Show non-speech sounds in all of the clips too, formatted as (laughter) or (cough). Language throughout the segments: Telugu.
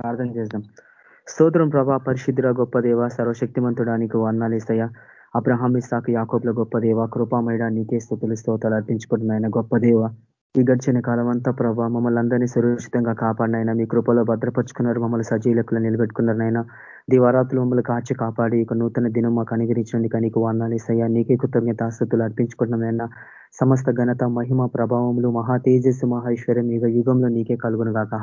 ప్రార్థన చేద్దాం. స్తోత్రం ప్రభా పరిశుద్ధుర గొప్ప దేవ సర్వశక్తిమంతుడానికి వర్ణాలేసయ్య అబ్రహాం యాకోబ్ల గొప్ప దేవ కృపామయడా నీకే స్థుతులు స్తోతాలు అర్పించుకుంటున్నాయన గొప్ప దేవ. ఈ గడిచిన కాలం అంతా ప్రభావ మమ్మల్ని అందరినీ సురక్షితంగా కాపాడినైనా మీ కృపలో భద్రపరుచుకున్నారు మమ్మల్ని సజీలకులు నిలబెట్టుకున్నారనైనా దివారాత్రులు మమ్మల్ని కాచి కాపాడి ఇక నూతన దినం మాకు అనుగ్రహించినందుకు నీకు వర్ణాలేసయ్యా నీకే కృతజ్ఞతాస్తుతులు అర్పించుకుంటున్నామైనా సమస్త ఘనత మహిమ ప్రభావములు మహా తేజస్సు మహేశ్వరం యుగ యుగంలో నీకే కలుగును కాక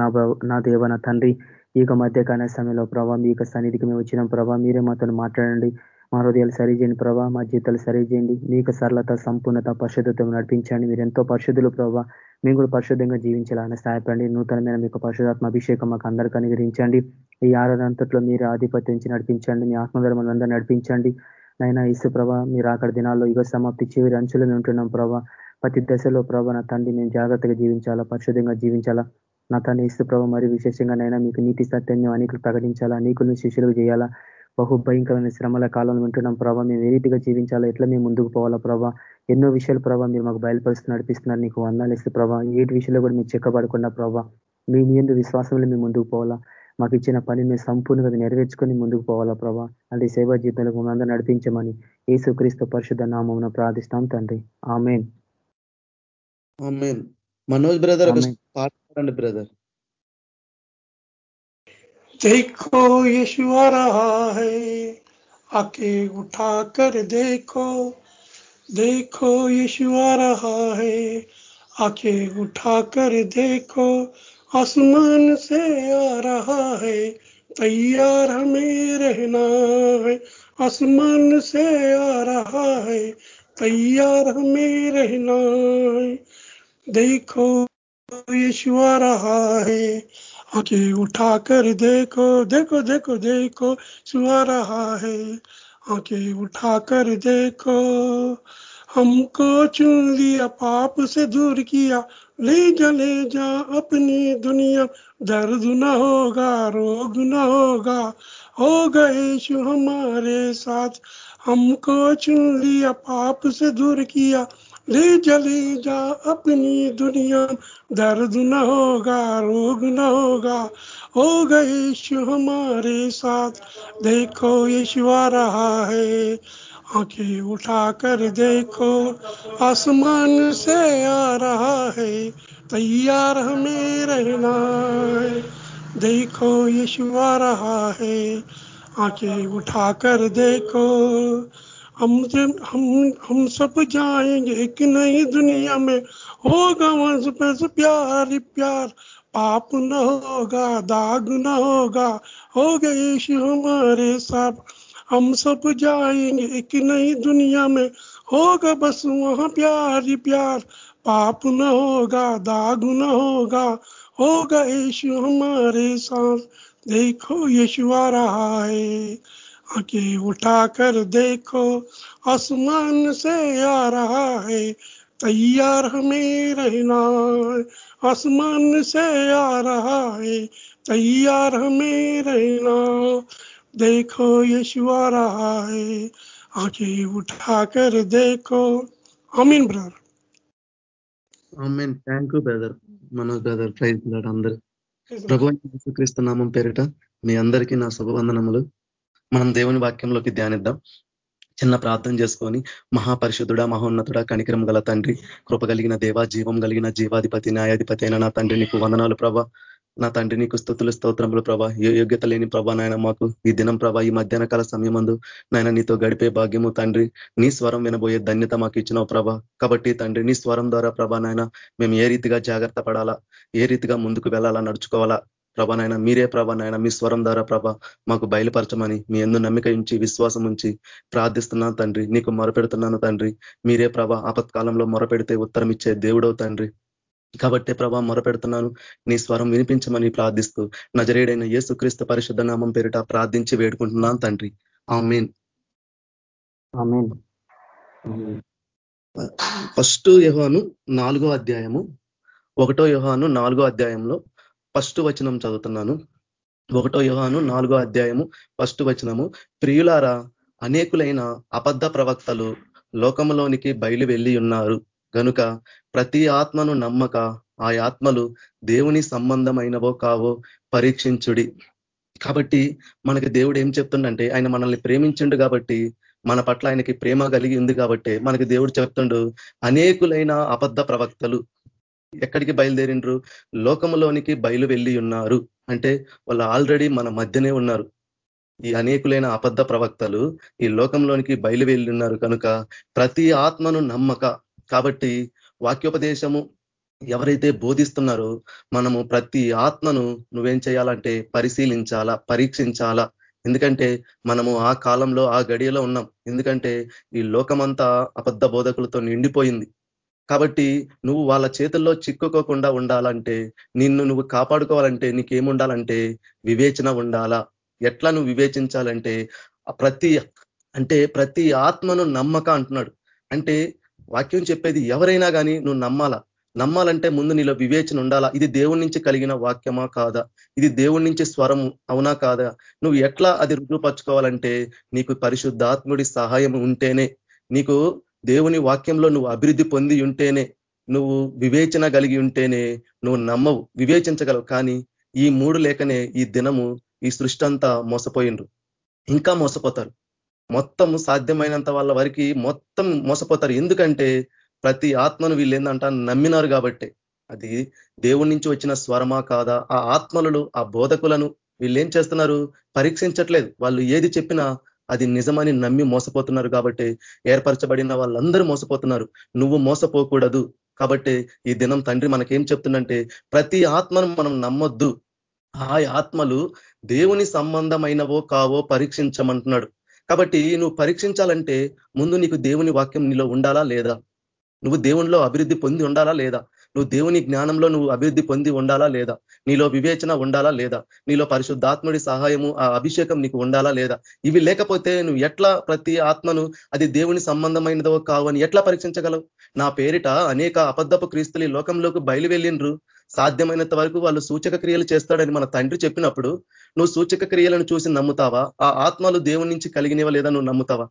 నా నా దేవ నా తండ్రి ఈ యొక్క మధ్యకాల సమయంలో ప్రభావ మీ యొక్క సన్నిధికి మేము వచ్చిన ప్రభావ మీరే మాతో మాట్లాడండి. మా హృదయాలు సరిచేయండి ప్రభావ మా జీతాలు సరిచేయండి మీకు సరళత సంపూర్ణత పరిశుద్ధత నడిపించండి. మీరు ఎంతో పరిశుద్ధులు ప్రభావ మేము కూడా పరిశుద్ధంగా జీవించాలని సహాయపడండి. నూతనమైన మీకు పరిశుధాత్మ అభిషేకం మాకు అందరికీ అనుగ్రహించండి. ఈ ఆరాధంతట్లో మీరు ఆధిపత్యం నడిపించండి. మీ ఆత్మధర్మం అందరూ నడిపించండి. నైనా ఇసు ప్రభా మీరు అక్కడ దినాల్లో యుగ సమాప్తి చివరి అంచులను ఉంటున్నాం ప్రభా. ప్రతి దశలో ప్రభా నా తండ్రి మేము జాగ్రత్తగా జీవించాలా పరిశుద్ధంగా జీవించాలా? నా తన ఇస్తు ప్రభావ మరి విశేషంగా నైనా మీకు నీతి సత్యం మేము అనేకలు ప్రకటించాలా? నీకులు శిష్యులు చేయాలా? బహు భయంకరమైన శ్రమల కాలంలో వింటున్నాం ప్రభావ మేము ఏ రీతిగా జీవించాలా? ఎట్లా మేము ముందుకు పోవాలా ప్రభావ ఎన్నో విషయాలు ప్రభావ మీరు మాకు బయలుపరుస్తూ నడిపిస్తున్నారు. నీకు వందాలు ఇస్తే ప్రభావ ఏటి విషయంలో కూడా మీరు చెక్కబడకుండా ప్రభావ మీ ఎందు విశ్వాసంలో మేము ముందుకు పోవాలా? మాకు ఇచ్చిన పని మేము సంపూర్ణంగా నెరవేర్చుకొని ముందుకు పోవాలా ప్రభా? అంటే సేవా జీవితంలో మమ్మల్ని నడిపించమని ఏసుక్రీస్తు పరిశుద్ధ నామం ప్రార్థిస్తాం తండ్రి. ఆమెన్. మనోజ్ బ్రదర్ పాట ब्रदर देखो यीशु आ रहा है। आके उठा कर देखो। देखो यीशु आ रहा है। आके उठा कर देखो। आसमान से आ रहा है। तैयार हमें रहना है। आसमान से आ रहा है। तैयार हमें रहना है। देखो यीशु आ रहा है। आके उठा कर देखो देखो देखो देखो सुआ रहा है। आके उठा कर देखो, हमको चुन लिया, पाप से दूर किया। ले जा ले जा, अपनी दुनिया। दर्द न होगा, रोग न होगा। हो गए शु हमारे साथ। हमको चुन लिया, पाप से दूर किया। ले चले जा, अपनी दुनिया। दर्द न होगा, रोग न होगा। हो गए यीशु हमारे साथ। देखो यीशु आ रहा है। आँखें उठा कर देखो, आसमान से आ रहा है। तैयार हमें रहना है। देखो यीशु आ रहा है। आँखें उठा कर देखो। हम हम हम सब जाएँगे एक नई दुनिया में? होगा वंश पे प्यार प्यार। पाप न होगा, दाग न होगा। हो गए हमारे सब हम सब जाएँगे एक नई दुनिया में। होगा बस वहाँ प्यार प्यार। पाप न होगा, दाग न होगा। होगा यीशु हमारे साथ। देखो यीशु आ रहा है। आके उठा कर देखो। आसमान से आ रहा है। तैयार हमें रहना आसमान से आ रहा है तैयार हमें रहना देखो यीशु आ रहा है आके उठा कर देखो आमीन brother amen thank you brother Manoj brother praise అందరు ప్రభు క్రీస్తు నామం పేరిట మీ అందరికీ నా శుభవందనములు మనం దేవుని వాక్యంలోకి ధ్యానిద్దాం చిన్న ప్రార్థన చేసుకొని మహాపరిషుద్ధుడ మహోన్నతుడ కనికరం గల తండ్రి కృప కలిగిన దేవ జీవం కలిగిన జీవాధిపతి న్యాయాధిపతి అయిన నా తండ్రి నీకు వందనాలు ప్రభ. నా తండ్రి నీకు స్థుతులు స్తోత్రములు ప్రభా. ఏ యోగ్యత లేని ప్రభా నాయన మాకు ఈ దినం ప్రభా ఈ మధ్యాహ్న కాల సమయమందు నాయన నీతో గడిపే భాగ్యము తండ్రి నీ స్వరం వినబోయే ధన్యత మాకు ఇచ్చినావు ప్రభా. కాబట్టి తండ్రి నీ స్వరం ద్వారా ప్రభా నాయన మేము ఏ రీతిగా జాగ్రత్త పడాలా ఏ రీతిగా ముందుకు వెళ్ళాలా నడుచుకోవాలా ప్రభానైనా మీరే ప్రభానైనా మీ స్వరం ద్వారా ప్రభ మాకు బయలుపరచమని మీ ఎందు నమ్మిక ఉంచి విశ్వాసం ఉంచి ప్రార్థిస్తున్నాను తండ్రి. నీకు మొరపెడుతున్నాను తండ్రి. మీరే ప్రభ ఆపత్కాలంలో మొరపెడితే ఉత్తరం ఇచ్చే దేవుడవు తండ్రి. కాబట్టి ప్రభా మొరపెడుతున్నాను. నీ స్వరం వినిపించమని ప్రార్థిస్తూ నజరేడైన యేసుక్రీస్తు పరిశుద్ధ నామం పేరిట ప్రార్థించి వేడుకుంటున్నాను తండ్రి. ఆమెన్. ఫస్ట్ యుహాను నాలుగో అధ్యాయము ఒకటో యుహాను నాలుగో అధ్యాయంలో ఫస్ట్ వచనం చదువుతున్నాను. ఒకటో యుహాను నాలుగో అధ్యాయము ఫస్ట్ వచనము. ప్రియులారా అనేకులైన అబద్ధ ప్రవక్తలు లోకంలోనికి బయలు వెళ్ళి ఉన్నారు. గనుక ప్రతి ఆత్మను నమ్మక ఆ ఆత్మలు దేవుని సంబంధమైనవో కావో పరీక్షించుడి. కాబట్టి మనకి దేవుడు ఏం చెప్తుండంటే ఆయన మనల్ని ప్రేమించిండు కాబట్టి మన పట్ల ఆయనకి ప్రేమ కలిగి ఉంది కాబట్టి మనకి దేవుడు చెప్తుండు అనేకులైన అబద్ధ ప్రవక్తలు ఎక్కడికి బయలుదేరిండ్రు? లోకంలోనికి బయలు వెళ్ళి ఉన్నారు. అంటే వాళ్ళు ఆల్రెడీ మన మధ్యనే ఉన్నారు. ఈ అనేకులైన అబద్ధ ప్రవక్తలు ఈ లోకంలోనికి బయలు వెళ్ళి ఉన్నారు కనుక ప్రతి ఆత్మను నమ్మక. కాబట్టి వాక్యోపదేశము ఎవరైతే బోధిస్తున్నారో మనము ప్రతి ఆత్మను నువ్వేం చేయాలంటే పరిశీలించాలా పరీక్షించాలా. ఎందుకంటే మనము ఆ కాలంలో ఆ గడియలో ఉన్నాం. ఎందుకంటే ఈ లోకమంతా అబద్ధ బోధకులతో నిండిపోయింది. కాబట్టి నువ్వు వాళ్ళ చేతుల్లో చిక్కుకోకుండా ఉండాలంటే నిన్ను నువ్వు కాపాడుకోవాలంటే నీకేముండాలంటే వివేచన ఉండాలా? ఎట్లా నువ్వు వివేచించాలంటే ప్రతి అంటే ప్రతి ఆత్మను నమ్మక అంటున్నాడు. అంటే వాక్యం చెప్పేది ఎవరైనా కానీ నువ్వు నమ్మాలా? నమ్మాలంటే ముందు నీలో వివేచన ఉండాలా? ఇది దేవుడి నుంచి కలిగిన వాక్యమా కాదా? ఇది దేవుడి నుంచి స్వరం అవునా కాదా? నువ్వు ఎట్లా అది రుజువుపరచుకోవాలంటే నీకు పరిశుద్ధాత్ముడి సహాయం ఉంటేనే నీకు దేవుని వాక్యంలో నువ్వు అభివృద్ధి పొంది ఉంటేనే నువ్వు వివేచన కలిగి ఉంటేనే నువ్వు నమ్మవు వివేచించగలవు. కానీ ఈ మూడు లేకనే ఈ దినము ఈ సృష్టి అంతా మోసపోయిండ్రు. ఇంకా మోసపోతారు. మొత్తం సాధ్యమైనంత వాళ్ళ వరకు మొత్తం మోసపోతారు. ఎందుకంటే ప్రతి ఆత్మను వీళ్ళు నమ్మినారు కాబట్టి. అది దేవుడి నుంచి వచ్చిన స్వరమా కాదా? ఆ ఆత్మలను ఆ బోధకులను వీళ్ళు ఏం చేస్తున్నారు? పరీక్షించట్లేదు. వాళ్ళు ఏది చెప్పినా అది నిజమని నమ్మి మోసపోతున్నారు కాబట్టి ఏర్పరచబడిన వాళ్ళందరూ మోసపోతున్నారు. నువ్వు మోసపోకూడదు. కాబట్టి ఈ దినం తండ్రి మనకేం చెప్తుందంటే ప్రతి ఆత్మను మనం నమ్మొద్దు. ఆ ఆత్మలు దేవుని సంబంధమైనవో కావో పరీక్షించమంటున్నాడు. కాబట్టి నువ్వు పరీక్షించాలంటే ముందు నీకు దేవుని వాక్యం నీలో ఉండాలా లేదా? నువ్వు దేవునిలో అభివృద్ధి పొంది ఉండాలా లేదా? నువ్వు దేవుని జ్ఞానంలో నువ్వు అభివృద్ధి పొంది ఉండాలా లేదా? నీలో వివేచన ఉండాలా లేదా? నీలో పరిశుద్ధాత్ముడి సహాయము ఆ అభిషేకం నీకు ఉండాలా లేదా? ఇవి లేకపోతే నువ్వు ఎట్లా ప్రతి ఆత్మను అది దేవుని సంబంధమైనదో కావని ఎట్లా పరీక్షించగలవు? నా పేరిట అనేక అబద్ధపు క్రీస్తులు లోకంలోకి బయలు వెళ్ళిండ్రు సాధ్యమైనంత వరకు వాళ్ళు సూచక క్రియలు చేస్తాడని మన తండ్రి చెప్పినప్పుడు నువ్వు సూచక క్రియలను చూసి నమ్ముతావా? ఆ ఆత్మలు దేవుని నుంచి కలిగినవా లేదా నువ్వు నమ్ముతావా?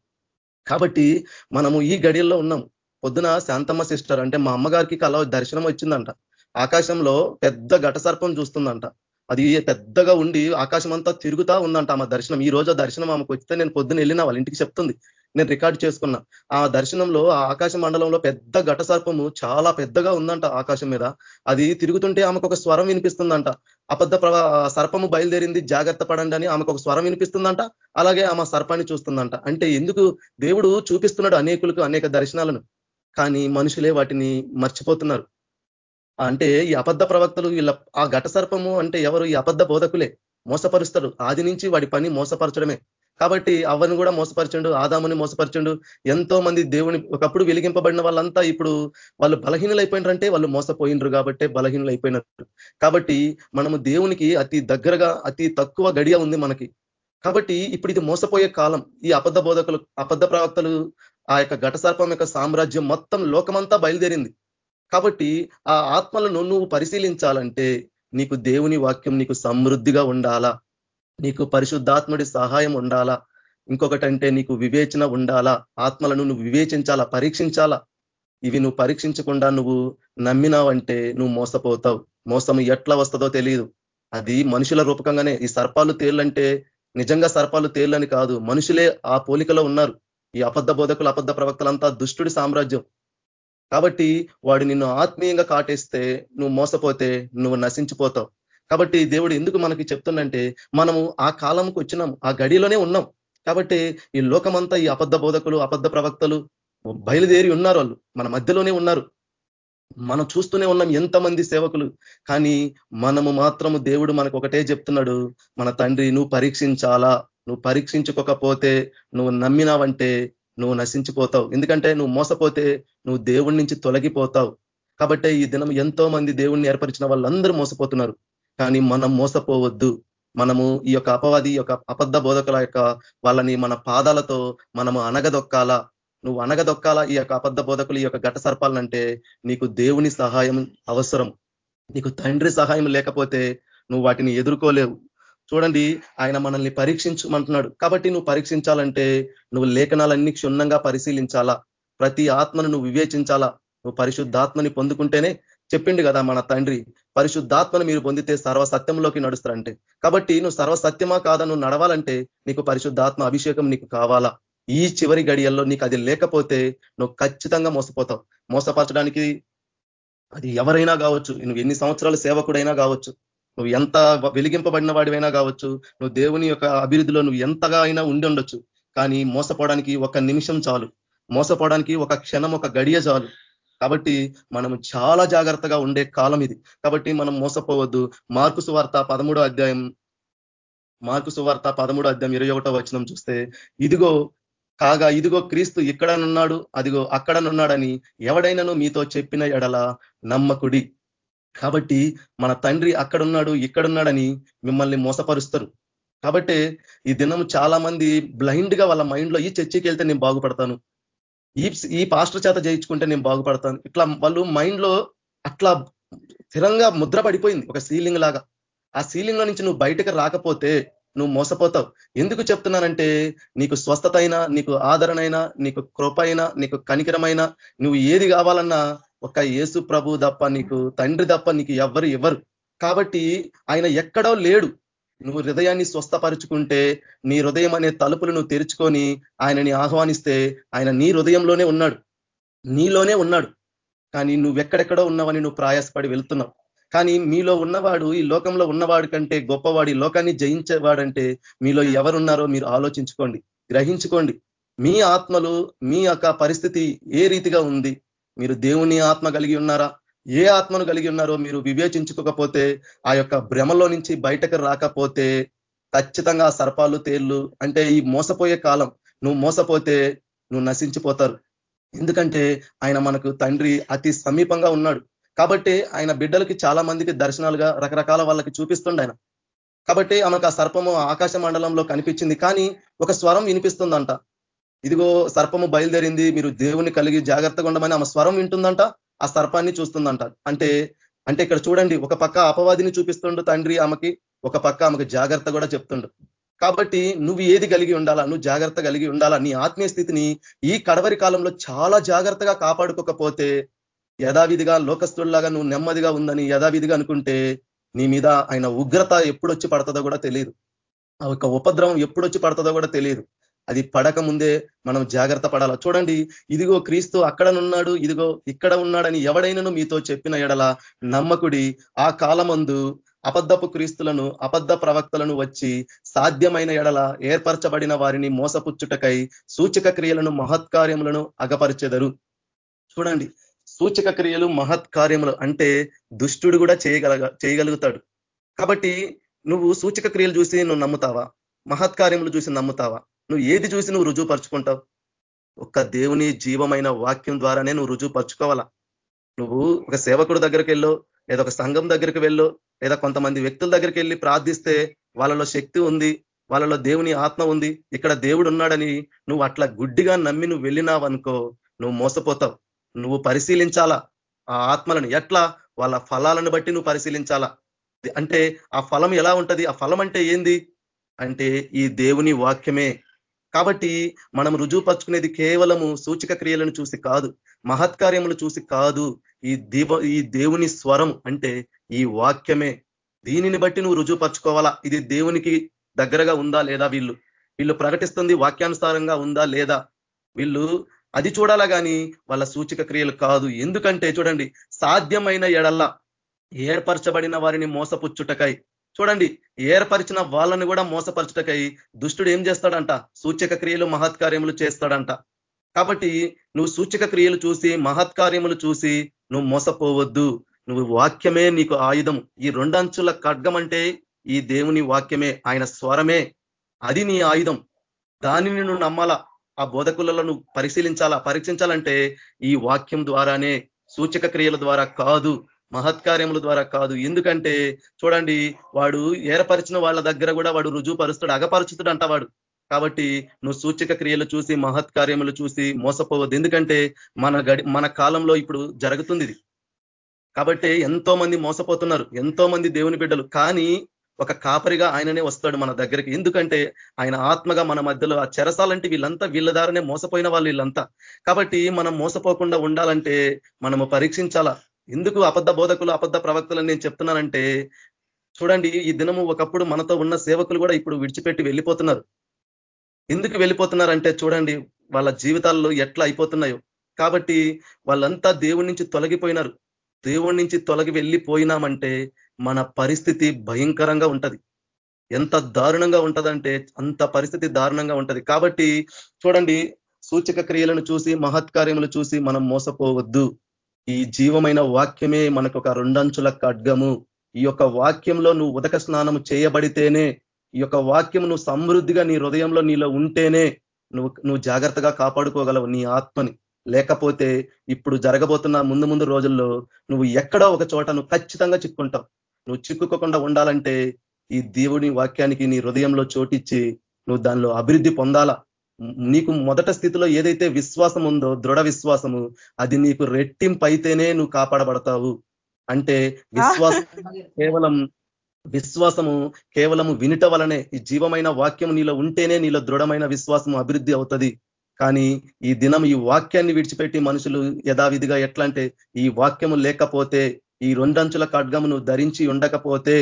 కాబట్టి మనము ఈ గడియల్లో ఉన్నాం పొద్దున శాంతమ్మ సిస్టర్ అంటే మా అమ్మగారికి కళ దర్శనం వచ్చిందంట. ఆకాశంలో పెద్ద ఘట సర్పం చూస్తుందంట. అది పెద్దగా ఉండి ఆకాశం అంతా తిరుగుతా ఉందంట ఆమె దర్శనం. ఈ రోజు దర్శనం ఆమెకు వస్తే నేను పొద్దున వెళ్ళిన వాళ్ళ ఇంటికి చెప్తుంది. నేను రికార్డ్ చేసుకున్నా. ఆ దర్శనంలో ఆ ఆకాశ మండలంలో పెద్ద ఘట సర్పము చాలా పెద్దగా ఉందంట ఆకాశం మీద. అది తిరుగుతుంటే ఆమెకు ఒక స్వరం వినిపిస్తుందంట. అబద్ధ సర్పము బయలుదేరింది జాగ్రత్త పడండి అని ఆమెకు ఒక స్వరం వినిపిస్తుందంట. అలాగే ఆమె సర్పాన్ని చూస్తుందంట. అంటే ఎందుకు దేవుడు చూపిస్తున్నాడు అనేకులకు అనేక దర్శనాలను. కానీ మనుషులే వాటిని మర్చిపోతున్నారు. అంటే ఈ అబద్ధ ప్రవక్తలు వీళ్ళ ఆ ఘట సర్పము అంటే ఎవరు ఈ అబద్ధ బోధకులే. మోసపరుస్తారు. ఆది నుంచి వాడి పని మోసపరచడమే. కాబట్టి అవ్వను కూడా మోసపరచండు ఆదాముని మోసపరచండు. ఎంతో మంది దేవుని ఒకప్పుడు వెలిగింపబడిన వాళ్ళంతా ఇప్పుడు వాళ్ళు బలహీనులైపోయినారంటే వాళ్ళు మోసపోయినరు కాబట్టి బలహీనులు కాబట్టి మనము దేవునికి అతి దగ్గరగా అతి తక్కువ గడియ ఉంది మనకి. కాబట్టి ఇప్పుడు ఇది మోసపోయే కాలం. ఈ అబద్ధ బోధకులు అబద్ధ ప్రవక్తలు ఆ యొక్క ఘట సర్పం యొక్క సామ్రాజ్యం మొత్తం లోకమంతా బయలుదేరింది. కాబట్టి ఆ ఆత్మలను నువ్వు పరిశీలించాలంటే నీకు దేవుని వాక్యం నీకు సమృద్ధిగా ఉండాలా? నీకు పరిశుద్ధాత్ముడి సహాయం ఉండాలా? ఇంకొకటంటే నీకు వివేచన ఉండాలా? ఆత్మలను నువ్వు వివేచించాలా? పరీక్షించాలా? ఇవి నువ్వు పరీక్షించకుండా నువ్వు నమ్మినావంటే నువ్వు మోసపోతావు. మోసం ఎట్లా వస్తుందో తెలియదు అది మనుషుల రూపకంగానే. ఈ సర్పాలు తేళ్ళంటే నిజంగా సర్పాలు తేళ్ళని కాదు. మనుషులే ఆ పోలికలో ఉన్నారు. ఈ అబద్ధ బోధకులు అబద్ధ ప్రవక్తలంతా దుష్టుడి సామ్రాజ్యం. కాబట్టి వాడు నిన్ను ఆత్మీయంగా కాటేస్తే నువ్వు మోసపోతే నువ్వు నశించిపోతావు. కాబట్టి దేవుడు ఎందుకు మనకి చెప్తుందంటే మనము ఆ కాలంకి వచ్చినాం ఆ గడిలోనే ఉన్నాం. కాబట్టి ఈ లోకమంతా ఈ అబద్ధ బోధకులు అబద్ధ ప్రవక్తలు బయలుదేరి ఉన్నారు వాళ్ళు. మన మధ్యలోనే ఉన్నారు. మనం చూస్తూనే ఉన్నాం ఎంతమంది సేవకులు. కానీ మనము మాత్రము దేవుడు మనకు ఒకటే చెప్తున్నాడు మన తండ్రి నువ్వు పరీక్షించాలా? నువ్వు పరీక్షించుకోకపోతే నువ్వు నమ్మినావంటే నువ్వు నశించిపోతావు. ఎందుకంటే నువ్వు మోసపోతే నువ్వు దేవుడి నుంచి తొలగిపోతావు. కాబట్టి ఈ దినం ఎంతో మంది దేవుణ్ణి ఏర్పరిచిన వాళ్ళందరూ మోసపోతున్నారు. కానీ మనం మోసపోవద్దు. మనము ఈ యొక్క అపవాది యొక్క అబద్ధ బోధకుల యొక్క వాళ్ళని మన పాదాలతో మనము అనగదొక్కాలా నువ్వు అనగదొక్కాలా ఈ యొక్క అబద్ధ బోధకులు ఈ యొక్క ఘట సర్పాలనంటే నీకు దేవుని సహాయం అవసరం. నీకు తండ్రి సహాయం లేకపోతే నువ్వు వాటిని ఎదుర్కోలేవు. చూడండి ఆయన మనల్ని పరీక్షించమంటున్నాడు. కాబట్టి నువ్వు పరీక్షించాలంటే నువ్వు లేఖనాలన్నీ క్షుణ్ణంగా పరిశీలించాలా? ప్రతి ఆత్మను నువ్వు వివేచించాలా? నువ్వు పరిశుద్ధాత్మని పొందుకుంటేనే చెప్పిండు కదా మన తండ్రి పరిశుద్ధాత్మను మీరు పొందితే సర్వసత్యంలోకి నడుస్తారంటే. కాబట్టి నువ్వు సర్వసత్యమా కాదా నువ్వు నడవాలంటే నీకు పరిశుద్ధాత్మ అభిషేకం నీకు కావాలా? ఈ చివరి గడియల్లో నీకు అది లేకపోతే నువ్వు ఖచ్చితంగా మోసపోతావు. మోసపరచడానికి అది ఎవరైనా కావచ్చు నువ్వు ఎన్ని సంవత్సరాల సేవకుడైనా కావచ్చు. నువ్వు ఎంత వెలిగింపబడిన వాడివైనా కావచ్చు నువ్వు దేవుని యొక్క అభివృద్ధిలో నువ్వు ఎంతగా అయినా ఉండి ఉండొచ్చు. కానీ మోసపోవడానికి ఒక నిమిషం చాలు. మోసపోవడానికి ఒక క్షణం ఒక గడియ చాలు. కాబట్టి మనం చాలా జాగ్రత్తగా ఉండే కాలం ఇది. కాబట్టి మనం మోసపోవద్దు. మార్కు సువార్త పదమూడో అధ్యాయం మార్కు సువార్త పదమూడో అధ్యాయం ఇరవై ఒకటో వచనం చూస్తే ఇదిగో కాగా ఇదిగో క్రీస్తు ఇక్కడనున్నాడు అదిగో అక్కడనున్నాడని ఎవడైనాను మీతో చెప్పిన ఎడల నమ్మకుడి. కాబట్టి మన తండ్రి అక్కడున్నాడు ఇక్కడున్నాడని మిమ్మల్ని మోసపరుస్తారు. కాబట్టి ఈ దినం చాలా మంది బ్లైండ్గా వాళ్ళ మైండ్లో ఈ చర్చికి వెళ్తే నేను బాగుపడతాను. ఈ ఈ పాస్టర్ చేత చేయించుకుంటే నేను బాగుపడతాను. ఇట్లా వాళ్ళు మైండ్లో అట్లా స్థిరంగా ముద్ర పడిపోయింది ఒక సీలింగ్ లాగా. ఆ సీలింగ్లో నుంచి నువ్వు బయటకు రాకపోతే నువ్వు మోసపోతావు. ఎందుకు చెప్తున్నానంటే నీకు స్వస్థత నీకు ఆదరణ నీకు కృప నీకు కనికరమైన నువ్వు ఏది కావాలన్నా ఒక యేసు ప్రభు తప్ప నీకు తండ్రి తప్ప నీకు ఎవ్వరు ఇవ్వరు. కాబట్టి ఆయన ఎక్కడో లేడు. నువ్వు హృదయాన్ని స్వస్థపరుచుకుంటే నీ హృదయం అనే తలుపులు నువ్వు తెరుచుకొని ఆయనని ఆహ్వానిస్తే ఆయన నీ హృదయంలోనే ఉన్నాడు. నీలోనే ఉన్నాడు. కానీ నువ్వెక్కడెక్కడో ఉన్నావని నువ్వు ప్రయాసపడి వెళ్తున్నావు. కానీ మీలో ఉన్నవాడు ఈ లోకంలో ఉన్నవాడు కంటే గొప్పవాడు ఈ లోకాన్ని జయించేవాడంటే మీలో ఎవరున్నారో మీరు ఆలోచించుకోండి గ్రహించుకోండి. మీ ఆత్మలు మీ యొక్క పరిస్థితి ఏ రీతిగా ఉంది? మీరు దేవుని ఆత్మ కలిగి ఉన్నారా? ఏ ఆత్మను కలిగి ఉన్నారో మీరు వివేచించుకోకపోతే ఆ యొక్క భ్రమలో నుంచి బయటకు రాకపోతే ఖచ్చితంగా సర్పాలు తేళ్ళు అంటే ఈ మోసపోయే కాలం నువ్వు మోసపోతే నువ్వు నశించిపోతారు. ఎందుకంటే ఆయన మనకు తండ్రి అతి సమీపంగా ఉన్నాడు. కాబట్టి ఆయన బిడ్డలకి చాలా మందికి దర్శనాలుగా రకరకాల వాళ్ళకి చూపిస్తుండ ఆయన. కాబట్టి ఆమెకు ఆ సర్పము ఆకాశ మండలంలో కనిపించింది. కానీ ఒక స్వరం వినిపిస్తుందంట. ఇదిగో సర్పము బయలుదేరింది మీరు దేవుని కలిగి జాగ్రత్తగా ఉండమని ఆమె స్వరం వింటుందంట ఆ సర్పాన్ని చూస్తుందంట. అంటే అంటే ఇక్కడ చూడండి ఒక పక్క అపవాదిని చూపిస్తుండు తండ్రి ఆమెకి ఒక పక్క ఆమెకు జాగ్రత్త కూడా చెప్తుండు. కాబట్టి నువ్వు ఏది కలిగి ఉండాలా నువ్వు జాగ్రత్త కలిగి ఉండాలా నీ ఆత్మీయ స్థితిని ఈ కడవరి కాలంలో చాలా జాగ్రత్తగా కాపాడుకోకపోతే యథావిధిగా లోకస్తుల్లాగా నువ్వు నెమ్మదిగా ఉందని యథావిధిగా అనుకుంటే నీ మీద ఆయన ఉగ్రత ఎప్పుడొచ్చి పడుతుందో కూడా తెలియదు. ఆ యొక్క ఉపద్రవం ఎప్పుడొచ్చి పడుతుందో కూడా తెలియదు. అది పడక ముందే మనం జాగ్రత్త పడాలా? చూడండి ఇదిగో క్రీస్తు అక్కడనున్నాడు ఇదిగో ఇక్కడ ఉన్నాడని ఎవడైనాను మీతో చెప్పిన ఎడల నమ్మకుడి ఆ కాలమందు అబద్ధపు క్రీస్తులను అబద్ధ ప్రవక్తలను వచ్చి సాధ్యమైన ఎడల ఏర్పరచబడిన వారిని మోసపుచ్చుటకై సూచక క్రియలను మహత్కార్యములను అగపరిచెదరు. చూడండి సూచక క్రియలు మహత్కార్యములు అంటే దుష్టుడు కూడా చేయగలగ చేయగలుగుతాడు. కాబట్టి నువ్వు సూచక క్రియలు చూసి నువ్వు నమ్ముతావా? మహత్కార్యములు చూసి నమ్ముతావా? నువ్వు ఏది చూసి నువ్వు రుజువుపరుచుకుంటావు? ఒక్క దేవుని జీవమైన వాక్యం ద్వారానే నువ్వు రుజువుపరుచుకోవాలా? నువ్వు ఒక సేవకుడు దగ్గరికి వెళ్ళో లేదా ఒక సంఘం దగ్గరికి వెళ్ళో లేదా కొంతమంది వ్యక్తుల దగ్గరికి వెళ్ళి ప్రార్థిస్తే వాళ్ళలో శక్తి ఉంది వాళ్ళలో దేవుని ఆత్మ ఉంది ఇక్కడ దేవుడు ఉన్నాడని నువ్వు అట్లా గుడ్డిగా నమ్మి నువ్వు వెళ్ళినావనుకో నువ్వు మోసపోతావు. నువ్వు పరిశీలించాలా ఆ ఆత్మలను? ఎట్లా? వాళ్ళ ఫలాలను బట్టి నువ్వు పరిశీలించాలా? అంటే ఆ ఫలం ఎలా ఉంటది? ఆ ఫలం అంటే ఏంది? అంటే ఈ దేవుని వాక్యమే. కాబట్టి మనం రుజువుపరుచుకునేది కేవలము సూచిక క్రియలను చూసి కాదు మహత్కార్యములు చూసి కాదు. ఈ దీవ ఈ దేవుని స్వరం అంటే ఈ వాక్యమే. దీనిని బట్టి నువ్వు రుజువుపరచుకోవాలా? ఇది దేవునికి దగ్గరగా ఉందా లేదా వీళ్ళు? వీళ్ళు ప్రకటిస్తుంది వాక్యానుసారంగా ఉందా లేదా? వీళ్ళు అది చూడాలా కానీ వాళ్ళ సూచిక క్రియలు కాదు. ఎందుకంటే చూడండి సాధ్యమైన ఎడల్లా ఏర్పరచబడిన వారిని మోసపుచ్చుటకై చూడండి ఏర్పరిచిన వాళ్ళని కూడా మోసపరచుటకై దుష్టుడు ఏం చేస్తాడంట? సూచక క్రియలు మహత్కార్యములు చేస్తాడంట. కాబట్టి నువ్వు సూచక క్రియలు చూసి మహత్కార్యములు చూసి నువ్వు మోసపోవద్దు. నువ్వు వాక్యమే నీకు ఆయుధం. ఈ రెండంచుల ఖడ్గం అంటే ఈ దేవుని వాక్యమే ఆయన స్వరమే. అది నీ ఆయుధం. దానిని నువ్వు నమ్మాలా? ఆ బోధకులలో నువ్వు పరిశీలించాలా? పరీక్షించాలంటే ఈ వాక్యం ద్వారానే సూచక క్రియల ద్వారా కాదు. మహత్కార్యముల ద్వారా కాదు. ఎందుకంటే చూడండి వాడు ఏర్పరిచిన వాళ్ళ దగ్గర కూడా వాడు రుజువుపరుస్తాడు అగపరుచుతుడు అంట వాడు. కాబట్టి నువ్వు సూచక క్రియలు చూసి మహత్కార్యములు చూసి మోసపోవద్దు. ఎందుకంటే మన గడి మన కాలంలో ఇప్పుడు జరుగుతుంది ఇది. కాబట్టి ఎంతో మంది మోసపోతున్నారు ఎంతో మంది దేవుని బిడ్డలు. కానీ ఒక కాపరిగా ఆయననే వస్తాడు మన దగ్గరికి. ఎందుకంటే ఆయన ఆత్మగా మన మధ్యలో ఆ చెరసాలంటే వీళ్ళంతా వీళ్ళ ద్వారానే మోసపోయిన వాళ్ళు వీళ్ళంతా. కాబట్టి మనం మోసపోకుండా ఉండాలంటే మనము పరీక్షించాలా? ఎందుకు అబద్ధ బోధకులు అబద్ధ ప్రవక్తలు నేను చెప్తున్నానంటే చూడండి ఈ దినము ఒకప్పుడు మనతో ఉన్న సేవకులు కూడా ఇప్పుడు విడిచిపెట్టి వెళ్ళిపోతున్నారు. ఎందుకు వెళ్ళిపోతున్నారంటే చూడండి వాళ్ళ జీవితాల్లో ఎట్లా అయిపోతున్నాయో. కాబట్టి వాళ్ళంతా దేవుడి నుంచి తొలగిపోయినారు. దేవుడి నుంచి తొలగి వెళ్ళిపోయినామంటే మన పరిస్థితి భయంకరంగా ఉంటది. ఎంత దారుణంగా ఉంటదంటే అంత పరిస్థితి దారుణంగా ఉంటది. కాబట్టి చూడండి సూచక క్రియలను చూసి మహత్కార్యములు చూసి మనం మోసపోవద్దు. ఈ జీవమైన వాక్యమే మనకు ఒక రెండంచుల ఖడ్గము. ఈ యొక్క వాక్యంలో నువ్వు ఉదక స్నానం చేయబడితేనే ఈ యొక్క వాక్యం నువ్వు సమృద్ధిగా నీ హృదయంలో నీలో ఉంటేనే నువ్వు నువ్వు జాగ్రత్తగా కాపాడుకోగలవు నీ ఆత్మని. లేకపోతే ఇప్పుడు జరగబోతున్న ముందు ముందు రోజుల్లో నువ్వు ఎక్కడో ఒక చోట నువ్వు ఖచ్చితంగా చిక్కుంటావు నువ్వు చిక్కుకోకుండా ఉండాలంటే ఈ దేవుని వాక్యానికి నీ హృదయంలో చోటిచ్చి నువ్వు దానిలో అభివృద్ధి పొందాలా? నీకు మొదట స్థితిలో ఏదైతే విశ్వాసం ఉందో దృఢ విశ్వాసము అది నీకు రెట్టింపు అయితేనే నువ్వు కాపాడబడతావు. అంటే విశ్వాసం (laughs) కేవలం విశ్వాసము కేవలము వినుట వలనే ఈ జీవమైన వాక్యం నీలో ఉంటేనే నీలో దృఢమైన విశ్వాసము అభివృద్ధి అవుతుంది. కానీ ఈ దినం ఈ వాక్యాన్ని విడిచిపెట్టి మనుషులు యథావిధిగా ఎట్లా అంటే ఈ వాక్యము లేకపోతే ఈ రెండంచుల ఖడ్గము నువ్వు ధరించి ఉండకపోతే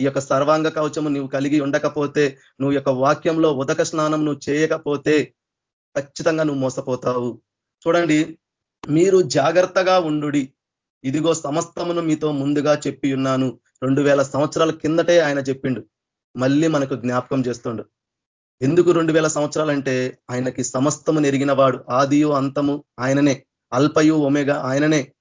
ఈ యొక్క సర్వాంగ కవచము నువ్వు కలిగి ఉండకపోతే నువ్వు యొక్క వాక్యంలో ఉదక స్నానం నువ్వు చేయకపోతే ఖచ్చితంగా నువ్వు మోసపోతావు. చూడండి మీరు జాగ్రత్తగా ఉండు ఇదిగో సమస్తమును మీతో ముందుగా చెప్పి ఉన్నాను. రెండు సంవత్సరాల కిందటే ఆయన చెప్పిండు. మళ్ళీ మనకు జ్ఞాపకం చేస్తుండు. ఎందుకు రెండు వేల సంవత్సరాలంటే ఆయనకి సమస్తము నెరిగిన వాడు. ఆదియు అంతము ఆయననే. అల్పయు ఒమేగా ఆయననే.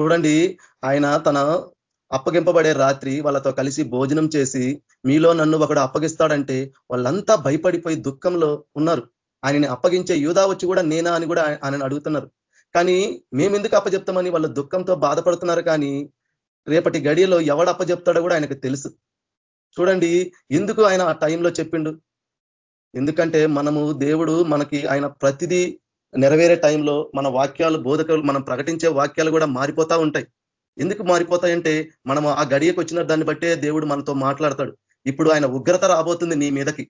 చూడండి ఆయన తన అప్పగింపబడే రాత్రి వాళ్ళతో కలిసి భోజనం చేసి మీలో నన్ను ఒకడు అప్పగిస్తాడంటే వాళ్ళంతా భయపడిపోయి దుఃఖంలో ఉన్నారు. ఆయనని అప్పగించే యూదా వచ్చి కూడా నేనా అని కూడా ఆయన అడుగుతున్నారు. కానీ మేమెందుకు అప్పజెప్తామని వాళ్ళు దుఃఖంతో బాధపడుతున్నారు కానీ రేపటి గడియలో ఎవడు అప్పజెప్తాడో కూడా ఆయనకు తెలుసు. చూడండి ఎందుకు ఆయన ఆ టైంలో చెప్పిండు? ఎందుకంటే మనము దేవుడు మనకి ఆయన ప్రతిదీ నెరవేరే టైంలో మన వాక్యాలు బోధకులు మనం ప్రకటించే వాక్యాలు కూడా మారిపోతా ఉంటాయి. ఎందుకు మారిపోతాయంటే మనం ఆ గడియకు వచ్చిన దాన్ని బట్టే దేవుడు మనతో మాట్లాడతాడు. ఇప్పుడు ఆయన ఉగ్రత రాబోతుంది నీ మీదకి.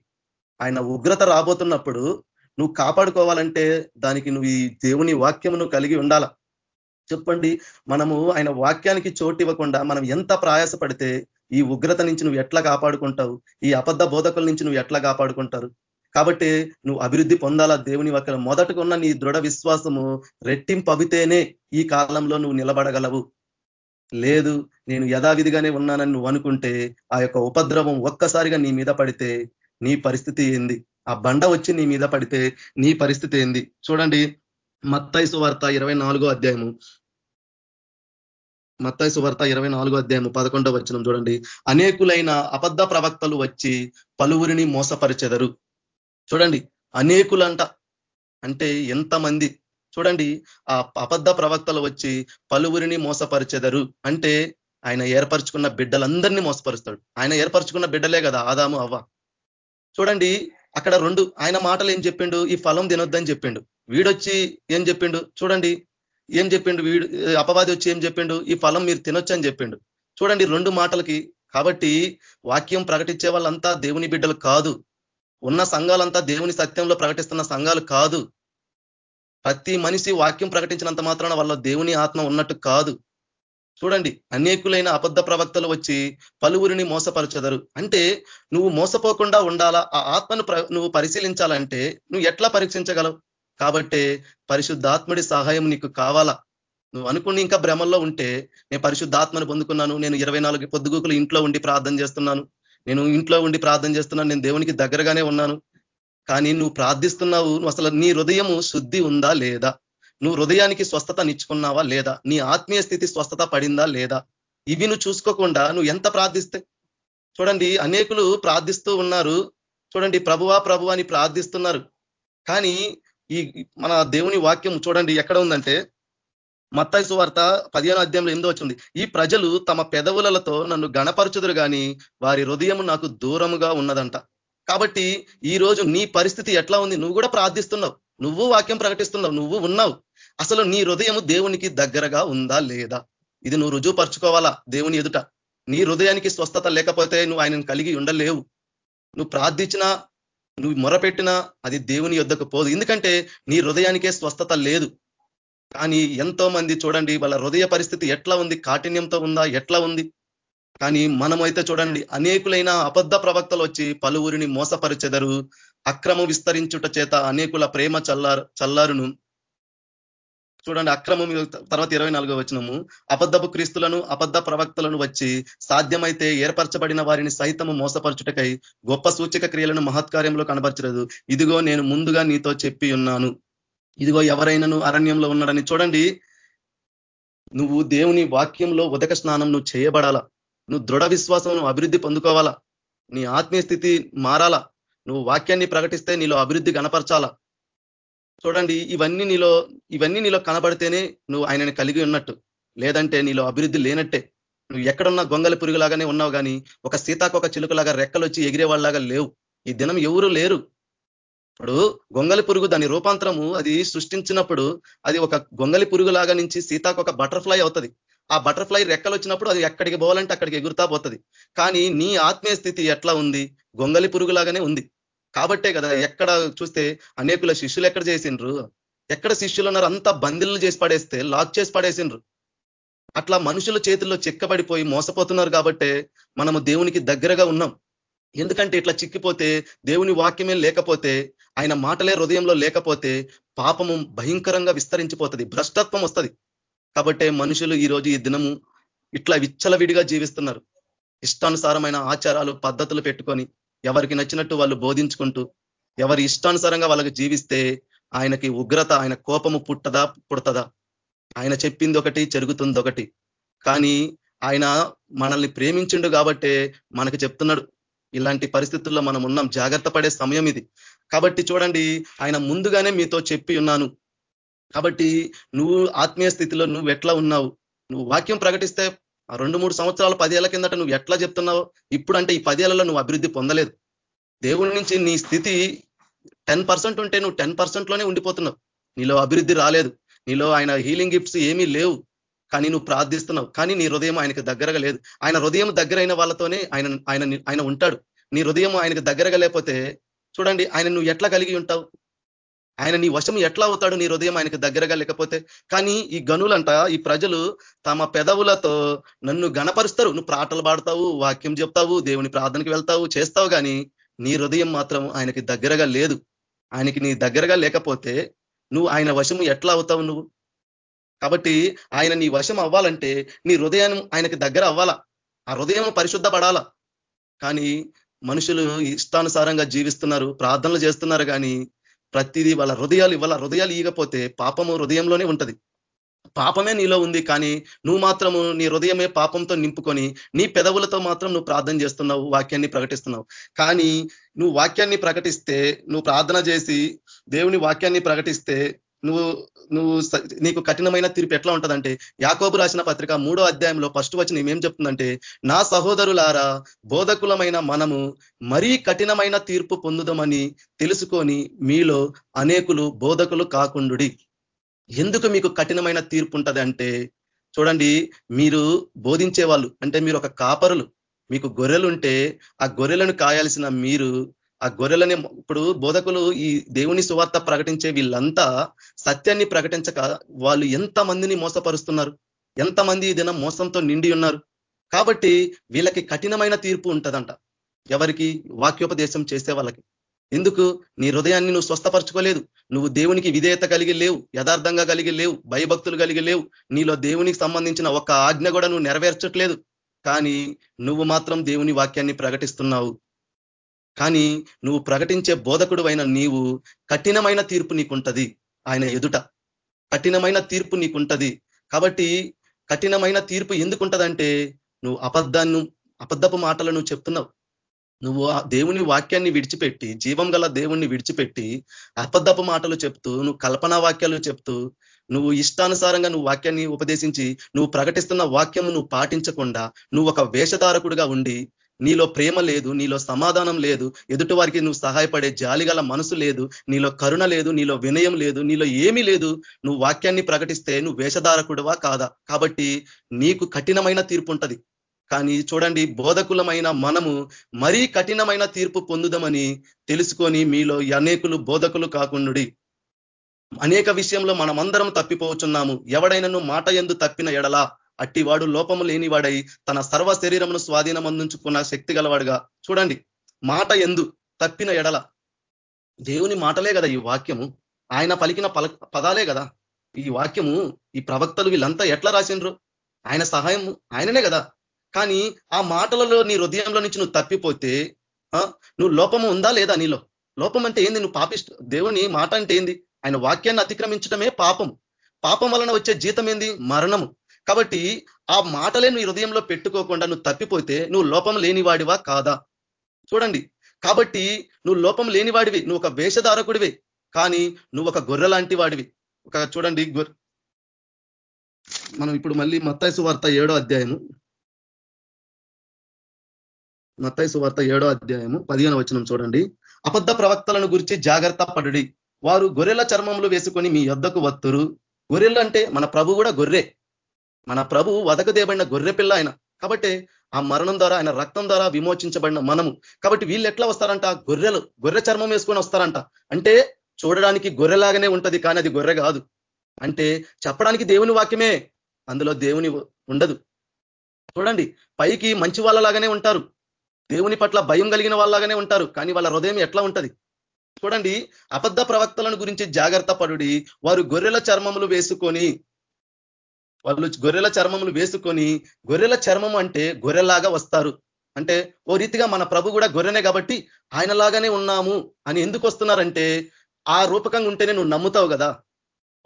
ఆయన ఉగ్రత రాబోతున్నప్పుడు నువ్వు కాపాడుకోవాలంటే దానికి నువ్వు ఈ దేవుని వాక్యమును కలిగి ఉండాల. చెప్పండి మనము ఆయన వాక్యానికి చోటు ఇవ్వకుండా మనం ఎంత ప్రయాసపడితే ఈ ఉగ్రత నుంచి నువ్వు ఎట్లా కాపాడుకుంటావు? ఈ అబద్ధ బోధకుల నుంచి నువ్వు ఎట్లా కాపాడుకుంటారు? కాబట్టి నువ్వు అభివృద్ధి పొందాలా దేవుని మొదటకు మొదటకున్న నీ దృఢ విశ్వాసము రెట్టింపవితేనే ఈ కాలంలో నువ్వు నిలబడగలవు. లేదు నేను యథావిధిగానే ఉన్నానని నువ్వు అనుకుంటే ఆ యొక్క ఉపద్రవం ఒక్కసారిగా నీ మీద పడితే నీ పరిస్థితి ఏంది? ఆ బండ వచ్చి నీ మీద పడితే నీ పరిస్థితి ఏంది? చూడండి మత్తైసు వార్త ఇరవై అధ్యాయము. మత్తైసు వార్త ఇరవై అధ్యాయము పదకొండవ వచ్చిన చూడండి. అనేకులైన అబద్ధ ప్రవక్తలు వచ్చి పలువురిని మోసపరిచెదరు. చూడండి అనేకులంట అంటే ఎంతమంది? చూడండి ఆ అబద్ధ ప్రవక్తలు వచ్చి పలువురిని మోసపరిచెదరు. అంటే ఆయన ఏర్పరచుకున్న బిడ్డలందరినీ మోసపరుస్తాడు. ఆయన ఏర్పరచుకున్న బిడ్డలే కదా ఆదాము అవ్వ చూడండి అక్కడ రెండు ఆయన మాటలు ఏం చెప్పిండు? ఈ ఫలం తినొద్దని చెప్పిండు. వీడొచ్చి ఏం చెప్పిండు? చూడండి ఏం చెప్పిండు? వీడు అపవాది వచ్చి ఏం చెప్పిండు? ఈ ఫలం మీరు తినొచ్చు అని చెప్పిండు. చూడండి రెండు మాటలకి. కాబట్టి వాక్యం ప్రకటించే వాళ్ళంతా దేవుని బిడ్డలు కాదు. ఉన్న సంఘాలంతా దేవుని సత్యంలో ప్రకటిస్తున్న సంఘాలు కాదు. ప్రతి మనిషి వాక్యం ప్రకటించినంత మాత్రాన వాళ్ళ దేవుని ఆత్మ ఉన్నట్టు కాదు. చూడండి అనేకులైన అబద్ధ ప్రవక్తలు వచ్చి పలువురిని మోసపరచదరు. అంటే నువ్వు మోసపోకుండా ఉండాలా? ఆ ఆత్మను నువ్వు పరిశీలించాలంటే నువ్వు ఎట్లా పరీక్షించగలవు? కాబట్టి పరిశుద్ధాత్ముడి సహాయం నీకు కావాలా? నువ్వు అనుకుని ఇంకా భ్రమల్లో ఉంటే నేను పరిశుద్ధాత్మను పొందుకున్నాను నేను ఇరవై నాలుగు పొద్దుగూకులు ఇంట్లో ఉండి ప్రార్థన చేస్తున్నాను నేను ఇంట్లో ఉండి ప్రార్థన చేస్తున్నాను నేను దేవునికి దగ్గరగానే ఉన్నాను కానీ నువ్వు ప్రార్థిస్తున్నావు అసలు నీ హృదయము శుద్ధి ఉందా లేదా? నువ్వు హృదయానికి స్వస్థత నిచ్చుకున్నావా లేదా? నీ ఆత్మీయ స్థితి స్వస్థత పడిందా లేదా? ఇవి నువ్వు చూసుకోకుండా నువ్వు ఎంత ప్రార్థిస్తే? చూడండి అనేకులు ప్రార్థిస్తూ ఉన్నారు. చూడండి ప్రభువా ప్రభు అని ప్రార్థిస్తున్నారు. కానీ ఈ మన దేవుని వాక్యం చూడండి ఎక్కడ ఉందంటే మత్తాయి వార్త పదిహేను అధ్యాయంలో ఎందు వచ్చింది. ఈ ప్రజలు తమ పెదవులతో నన్ను గణపరచుదురు కానీ వారి హృదయం నాకు దూరముగా ఉన్నదంట. కాబట్టి ఈ రోజు నీ పరిస్థితి ఎట్లా ఉంది? నువ్వు కూడా ప్రార్థిస్తున్నావు. నువ్వు వాక్యం ప్రకటిస్తున్నావు. నువ్వు ఉన్నావు. అసలు నీ హృదయం దేవునికి దగ్గరగా ఉందా లేదా? ఇది నువ్వు రుజువుపరుచుకోవాలా దేవుని ఎదుట? నీ హృదయానికి స్వస్థత లేకపోతే నువ్వు ఆయనను కలిగి ఉండలేవు. నువ్వు ప్రార్థించినా నువ్వు మొరపెట్టినా అది దేవుని యొద్దకు పోదు. ఎందుకంటే నీ హృదయానికే స్వస్థత లేదు. కానీ ఎంతో మంది చూడండి వాళ్ళ హృదయ పరిస్థితి ఎట్లా ఉంది? కాఠిన్యంతో ఉందా? ఎట్లా ఉంది? కానీ మనమైతే చూడండి అనేకులైన అబద్ధ ప్రవక్తలు వచ్చి పలువురిని మోసపరిచెదరు అక్రమం విస్తరించుట చేత అనేకుల ప్రేమ చల్లారు చల్లారును. చూడండి అక్రమం తర్వాత ఇరవై నాలుగో వచనము. అబద్ధపు క్రీస్తులను అబద్ధ ప్రవక్తలను వచ్చి సాధ్యమైతే ఏర్పరచబడిన వారిని సైతము మోసపరచుటకై గొప్ప సూచక క్రియలను మహత్కార్యంలో కనబరచలేదు. ఇదిగో నేను ముందుగా నీతో చెప్పి ఉన్నాను. ఇదిగో ఎవరైనాను అరణ్యంలో ఉన్నాడని చూడండి. నువ్వు దేవుని వాక్యంలో ఉదక స్నానం నువ్వు చేయబడాలా. నువ్వు దృఢ విశ్వాసం నువ్వు అభివృద్ధి పొందుకోవాలా? నీ ఆత్మీయ స్థితి మారాలా? నువ్వు వాక్యాన్ని ప్రకటిస్తే నీలో అభివృద్ధి కనపరచాలా? చూడండి ఇవన్నీ నీలో ఇవన్నీ నీలో కనబడితేనే నువ్వు ఆయనని కలిగి ఉన్నట్టు. లేదంటే నీలో అభివృద్ధి లేనట్టే. నువ్వు ఎక్కడున్నా గొంగలి పురుగులాగానే ఉన్నావు కానీ ఒక సీతాకొక చిలుకలాగా రెక్కలు వచ్చి ఎగిరే వాళ్ళలాగా లేవు. ఈ దినం ఎవరు లేరు. ఇప్పుడు గొంగలి పురుగు దాని రూపాంతరము అది సృష్టించినప్పుడు అది ఒక గొంగలి పురుగులాగా నుంచి సీతాకొక బటర్ఫ్లై అవుతుంది. ఆ బటర్ఫ్లై రెక్కలు వచ్చినప్పుడు అది ఎక్కడికి పోవాలంటే అక్కడికి ఎగురుతా పోతుంది. కానీ నీ ఆత్మీయ స్థితి ఎట్లా ఉంది? గొంగలి పురుగులాగానే ఉంది. కాబట్టే కదా ఎక్కడ చూస్తే అనేకుల శిష్యులు ఎక్కడ చేసిండ్రు? ఎక్కడ శిష్యులు ఉన్నారు? అంతా బందీలను చేసి పడేస్తే లాక్ చేసి పడేసిండ్రు. అట్లా మనుషుల చేతుల్లో చిక్కబడిపోయి మోసపోతున్నారు కాబట్టే మనము దేవునికి దగ్గరగా ఉన్నాం. ఎందుకంటే ఇట్లా చిక్కిపోతే దేవుని వాక్యమే లేకపోతే ఆయన మాటలే హృదయంలో లేకపోతే పాపము భయంకరంగా విస్తరించిపోతుంది. భ్రష్టత్వం వస్తుంది. కాబట్టి మనుషులు ఈరోజు ఈ దినము ఇట్లా విచ్చలవిడిగా జీవిస్తున్నారు. ఇష్టానుసారమైన ఆచారాలు పద్ధతులు పెట్టుకొని ఎవరికి నచ్చినట్టు వాళ్ళు బోధించుకుంటూ ఎవరి ఇష్టానుసారంగా వాళ్ళకి జీవిస్తే ఆయనకి ఉగ్రత ఆయన కోపము పుట్టదా పుడతదా? ఆయన చెప్పింది ఒకటి జరుగుతుంది ఒకటి. కానీ ఆయన మనల్ని ప్రేమించిండు కాబట్టే మనకు చెప్తున్నాడు ఇలాంటి పరిస్థితుల్లో మనం ఉన్నాం జాగ్రత్త పడే సమయం ఇది. కాబట్టి చూడండి ఆయన ముందుగానే మీతో చెప్పి ఉన్నాను కాబట్టి నువ్వు ఆత్మీయ స్థితిలో నువ్వు ఎట్లా ఉన్నావు? నువ్వు వాక్యం ప్రకటిస్తే ఆ రెండు మూడు సంవత్సరాల పదేళ్ళ కిందట నువ్వు ఎట్లా చెప్తున్నావు? ఇప్పుడు అంటే ఈ పదేళ్ళలో నువ్వు అభివృద్ధి పొందలేదు. దేవుడి నుంచి నీ స్థితి టెన్ ఉంటే నువ్వు టెన్లోనే ఉండిపోతున్నావు. నీలో అభివృద్ధి రాలేదు. నీలో ఆయన హీలింగ్ గిఫ్ట్స్ ఏమీ లేవు. కానీ నువ్వు ప్రార్థిస్తున్నావు. కానీ నీ హృదయం ఆయనకు దగ్గరగా లేదు. ఆయన హృదయం దగ్గరైన వాళ్ళతోనే ఆయన ఆయన ఆయన ఉంటాడు. నీ హృదయం ఆయనకు దగ్గరగా లేకపోతే చూడండి ఆయన నువ్వు ఎట్లా కలిగి ఉంటావు? ఆయన నీ వశం ఎట్లా అవుతాడు నీ హృదయం ఆయనకు దగ్గరగా లేకపోతే? కానీ ఈ గనులంట ఈ ప్రజలు తమ పెదవులతో నన్ను గణపరుస్తారు నువ్వు ప్రాటలు పాడతావు వాక్యం చెప్తావు దేవుని ప్రార్థనకి వెళ్తావు చేస్తావు కానీ నీ హృదయం మాత్రం ఆయనకి దగ్గరగా లేదు. ఆయనకి నీ దగ్గరగా లేకపోతే నువ్వు ఆయన వశము ఎట్లా అవుతావు నువ్వు? కాబట్టి ఆయన నీ వశం అవ్వాలంటే నీ హృదయం ఆయనకి దగ్గర అవ్వాలా? ఆ హృదయం పరిశుద్ధపడాలా? కానీ మనుషులు ఇష్టానుసారంగా జీవిస్తున్నారు ప్రార్థనలు చేస్తున్నారు కానీ ప్రతిదీ వాళ్ళ హృదయాలు ఇవాళ హృదయాలు ఈగపోతే పాపము హృదయంలోనే ఉంటది. పాపమే నీలో ఉంది కానీ నువ్వు మాత్రము నీ హృదయమే పాపంతో నింపుకొని నీ పెదవులతో మాత్రం నువ్వు ప్రార్థన చేస్తున్నావు వాక్యాన్ని ప్రకటిస్తున్నావు. కానీ నువ్వు వాక్యాన్ని ప్రకటిస్తే నువ్వు ప్రార్థన చేసి దేవుని వాక్యాన్ని ప్రకటిస్తే నువ్వు నువ్వు నీకు కఠినమైన తీర్పు ఎట్లా ఉంటుందంటే యాకోబు రాసిన పత్రిక మూడో అధ్యాయంలో ఫస్ట్ వచ్చి ఏం చెప్తుందంటే నా సహోదరులారా బోధకులమైన మనము మరీ కఠినమైన తీర్పు పొందుదామని తెలుసుకొని మీలో అనేకులు బోధకులు కాకుండుడి. ఎందుకు మీకు కఠినమైన తీర్పు ఉంటుంది అంటే చూడండి మీరు బోధించే వాళ్ళు అంటే మీరు ఒక కాపరులు మీకు గొర్రెలుంటే ఆ గొర్రెలను కాయాల్సిన మీరు ఆ గొర్రెలని ఇప్పుడు బోధకులు ఈ దేవుని సువార్త ప్రకటించే వీళ్ళంతా సత్యాన్ని ప్రకటించక వాళ్ళు ఎంత మందిని మోసపరుస్తున్నారు? ఎంతమంది ఈ దినం మోసంతో నిండి ఉన్నారు? కాబట్టి వీళ్ళకి కఠినమైన తీర్పు ఉంటుందంట ఎవరికి? వాక్యోపదేశం చేసే వాళ్ళకి. ఎందుకు? నీ హృదయాన్ని నువ్వు స్వస్థపరచుకోలేదు. నువ్వు దేవునికి విధేయత కలిగి లేవు యథార్థంగా కలిగి లేవు భయభక్తులు కలిగి లేవు. నీలో దేవునికి సంబంధించిన ఒక ఆజ్ఞ కూడా నువ్వు నెరవేర్చట్లేదు. కానీ నువ్వు మాత్రం దేవుని వాక్యాన్ని ప్రకటిస్తున్నావు. కానీ నువ్వు ప్రకటించే బోధకుడు నీవు కఠినమైన తీర్పు నీకుంటది ఆయన ఎదుట. కఠినమైన తీర్పు నీకుంటది. కాబట్టి కఠినమైన తీర్పు ఎందుకుంటదంటే నువ్వు అబద్ధాన్ని అబద్ధపు మాటలు నువ్వు చెప్తున్నావు. నువ్వు ఆ దేవుని వాక్యాన్ని విడిచిపెట్టి జీవం గల దేవుణ్ణి విడిచిపెట్టి అబద్ధపు మాటలు చెప్తూ నువ్వు కల్పనా వాక్యాలు చెప్తూ నువ్వు ఇష్టానుసారంగా నువ్వు వాక్యాన్ని ఉపదేశించి నువ్వు ప్రకటిస్తున్న వాక్యము నువ్వు పాటించకుండా నువ్వు ఒక వేషధారకుడిగా ఉండి నీలో ప్రేమ లేదు నీలో సమాధానం లేదు ఎదుటి వారికి నువ్వు సహాయపడే జాలిగల మనసు లేదు నీలో కరుణ లేదు నీలో వినయం లేదు నీలో ఏమీ లేదు. నువ్వు వాక్యాన్ని ప్రకటిస్తే నువ్వు వేషధారకుడువా కాదా? కాబట్టి నీకు కఠినమైన తీర్పు ఉంటుంది. కానీ చూడండి బోధకులమైన మనము మరీ కఠినమైన తీర్పు పొందుదామని తెలుసుకొని మీలో అనేకులు బోధకులు కాకుండుడి. అనేక విషయంలో మనమందరం తప్పిపోచున్నాము. ఎవడైనను మాట ఎందు తప్పిన ఎడలా? అట్టివాడు లోపము లేనివాడై తన సర్వ శరీరమును స్వాధీనం అందించుకున్న శక్తి గలవాడుగా. చూడండి మాట ఎందు తప్పిన ఎడల. దేవుని మాటలే కదా ఈ వాక్యము. ఆయన పలికిన పదాలే కదా ఈ వాక్యము ఈ ప్రవక్తలు వీళ్ళంతా ఎట్లా రాసిండ్రు? ఆయన సహాయం ఆయననే కదా కానీ ఆ మాటలలో నీ హృదయంలో నుంచి నువ్వు తప్పిపోతే నువ్వు లోపము ఉందా లేదా నీలో? లోపం అంటే ఏంది? నువ్వు పాపిస్తు దేవుని మాట అంటే ఏంది? ఆయన వాక్యాన్ని అతిక్రమించడమే పాపం. పాపం వలన వచ్చే జీతం ఏంది? మరణము. కాబట్టి ఆ మాటలే నువ్వు హృదయంలో పెట్టుకోకుండా నువ్వు తప్పిపోతే నువ్వు లోపం లేనివాడివా కాదా? చూడండి. కాబట్టి నువ్వు లోపం లేనివాడివి. నువ్వు ఒక వేషధారకుడివి. కానీ నువ్వు ఒక గొర్రె లాంటి వాడివి ఒక చూడండి మనం ఇప్పుడు మళ్ళీ మత్తాయి వార్త ఏడో అధ్యాయము. మత్తాయి వార్త ఏడో అధ్యాయము పదిహేను వచనం చూడండి. అబద్ధ ప్రవక్తలను గురించి జాగ్రత్త పడుడి. వారు గొర్రెల చర్మములు వేసుకొని మీ యొద్దకు వత్తురు. గొర్రెలు అంటే మన ప్రభు కూడా గొర్రె. మన ప్రభు వదకదేయబడిన గొర్రెపిల్ల గొర్రె పిల్ల ఆయన. కాబట్టి ఆ మరణం ద్వారా ఆయన రక్తం ద్వారా విమోచించబడిన మనము. కాబట్టి వీళ్ళు ఎట్లా వస్తారంట? గొర్రెలు గొర్రె చర్మం వేసుకొని వస్తారంట. అంటే చూడడానికి గొర్రెలాగానే ఉంటది కానీ అది గొర్రె కాదు. అంటే చెప్పడానికి దేవుని వాక్యమే అందులో దేవుని ఉండదు. చూడండి పైకి మంచి వాళ్ళలాగానే ఉంటారు. దేవుని పట్ల భయం కలిగిన వాళ్ళలాగానే ఉంటారు కానీ వాళ్ళ హృదయం ఎట్లా ఉంటది? చూడండి అబద్ధ ప్రవక్తలను గురించి జాగ్రత్త పడుడి. వారు గొర్రెల చర్మములు వేసుకొని వాళ్ళు గొర్రెల చర్మములు వేసుకొని గొర్రెల చర్మం అంటే గొర్రెలాగా వస్తారు. అంటే ఓ రీతిగా మన ప్రభు కూడా గొర్రెనే కాబట్టి ఆయనలాగానే ఉన్నాము అని ఎందుకు వస్తున్నారంటే ఆ రూపకంగా ఉంటేనే నువ్వు నమ్ముతావు కదా.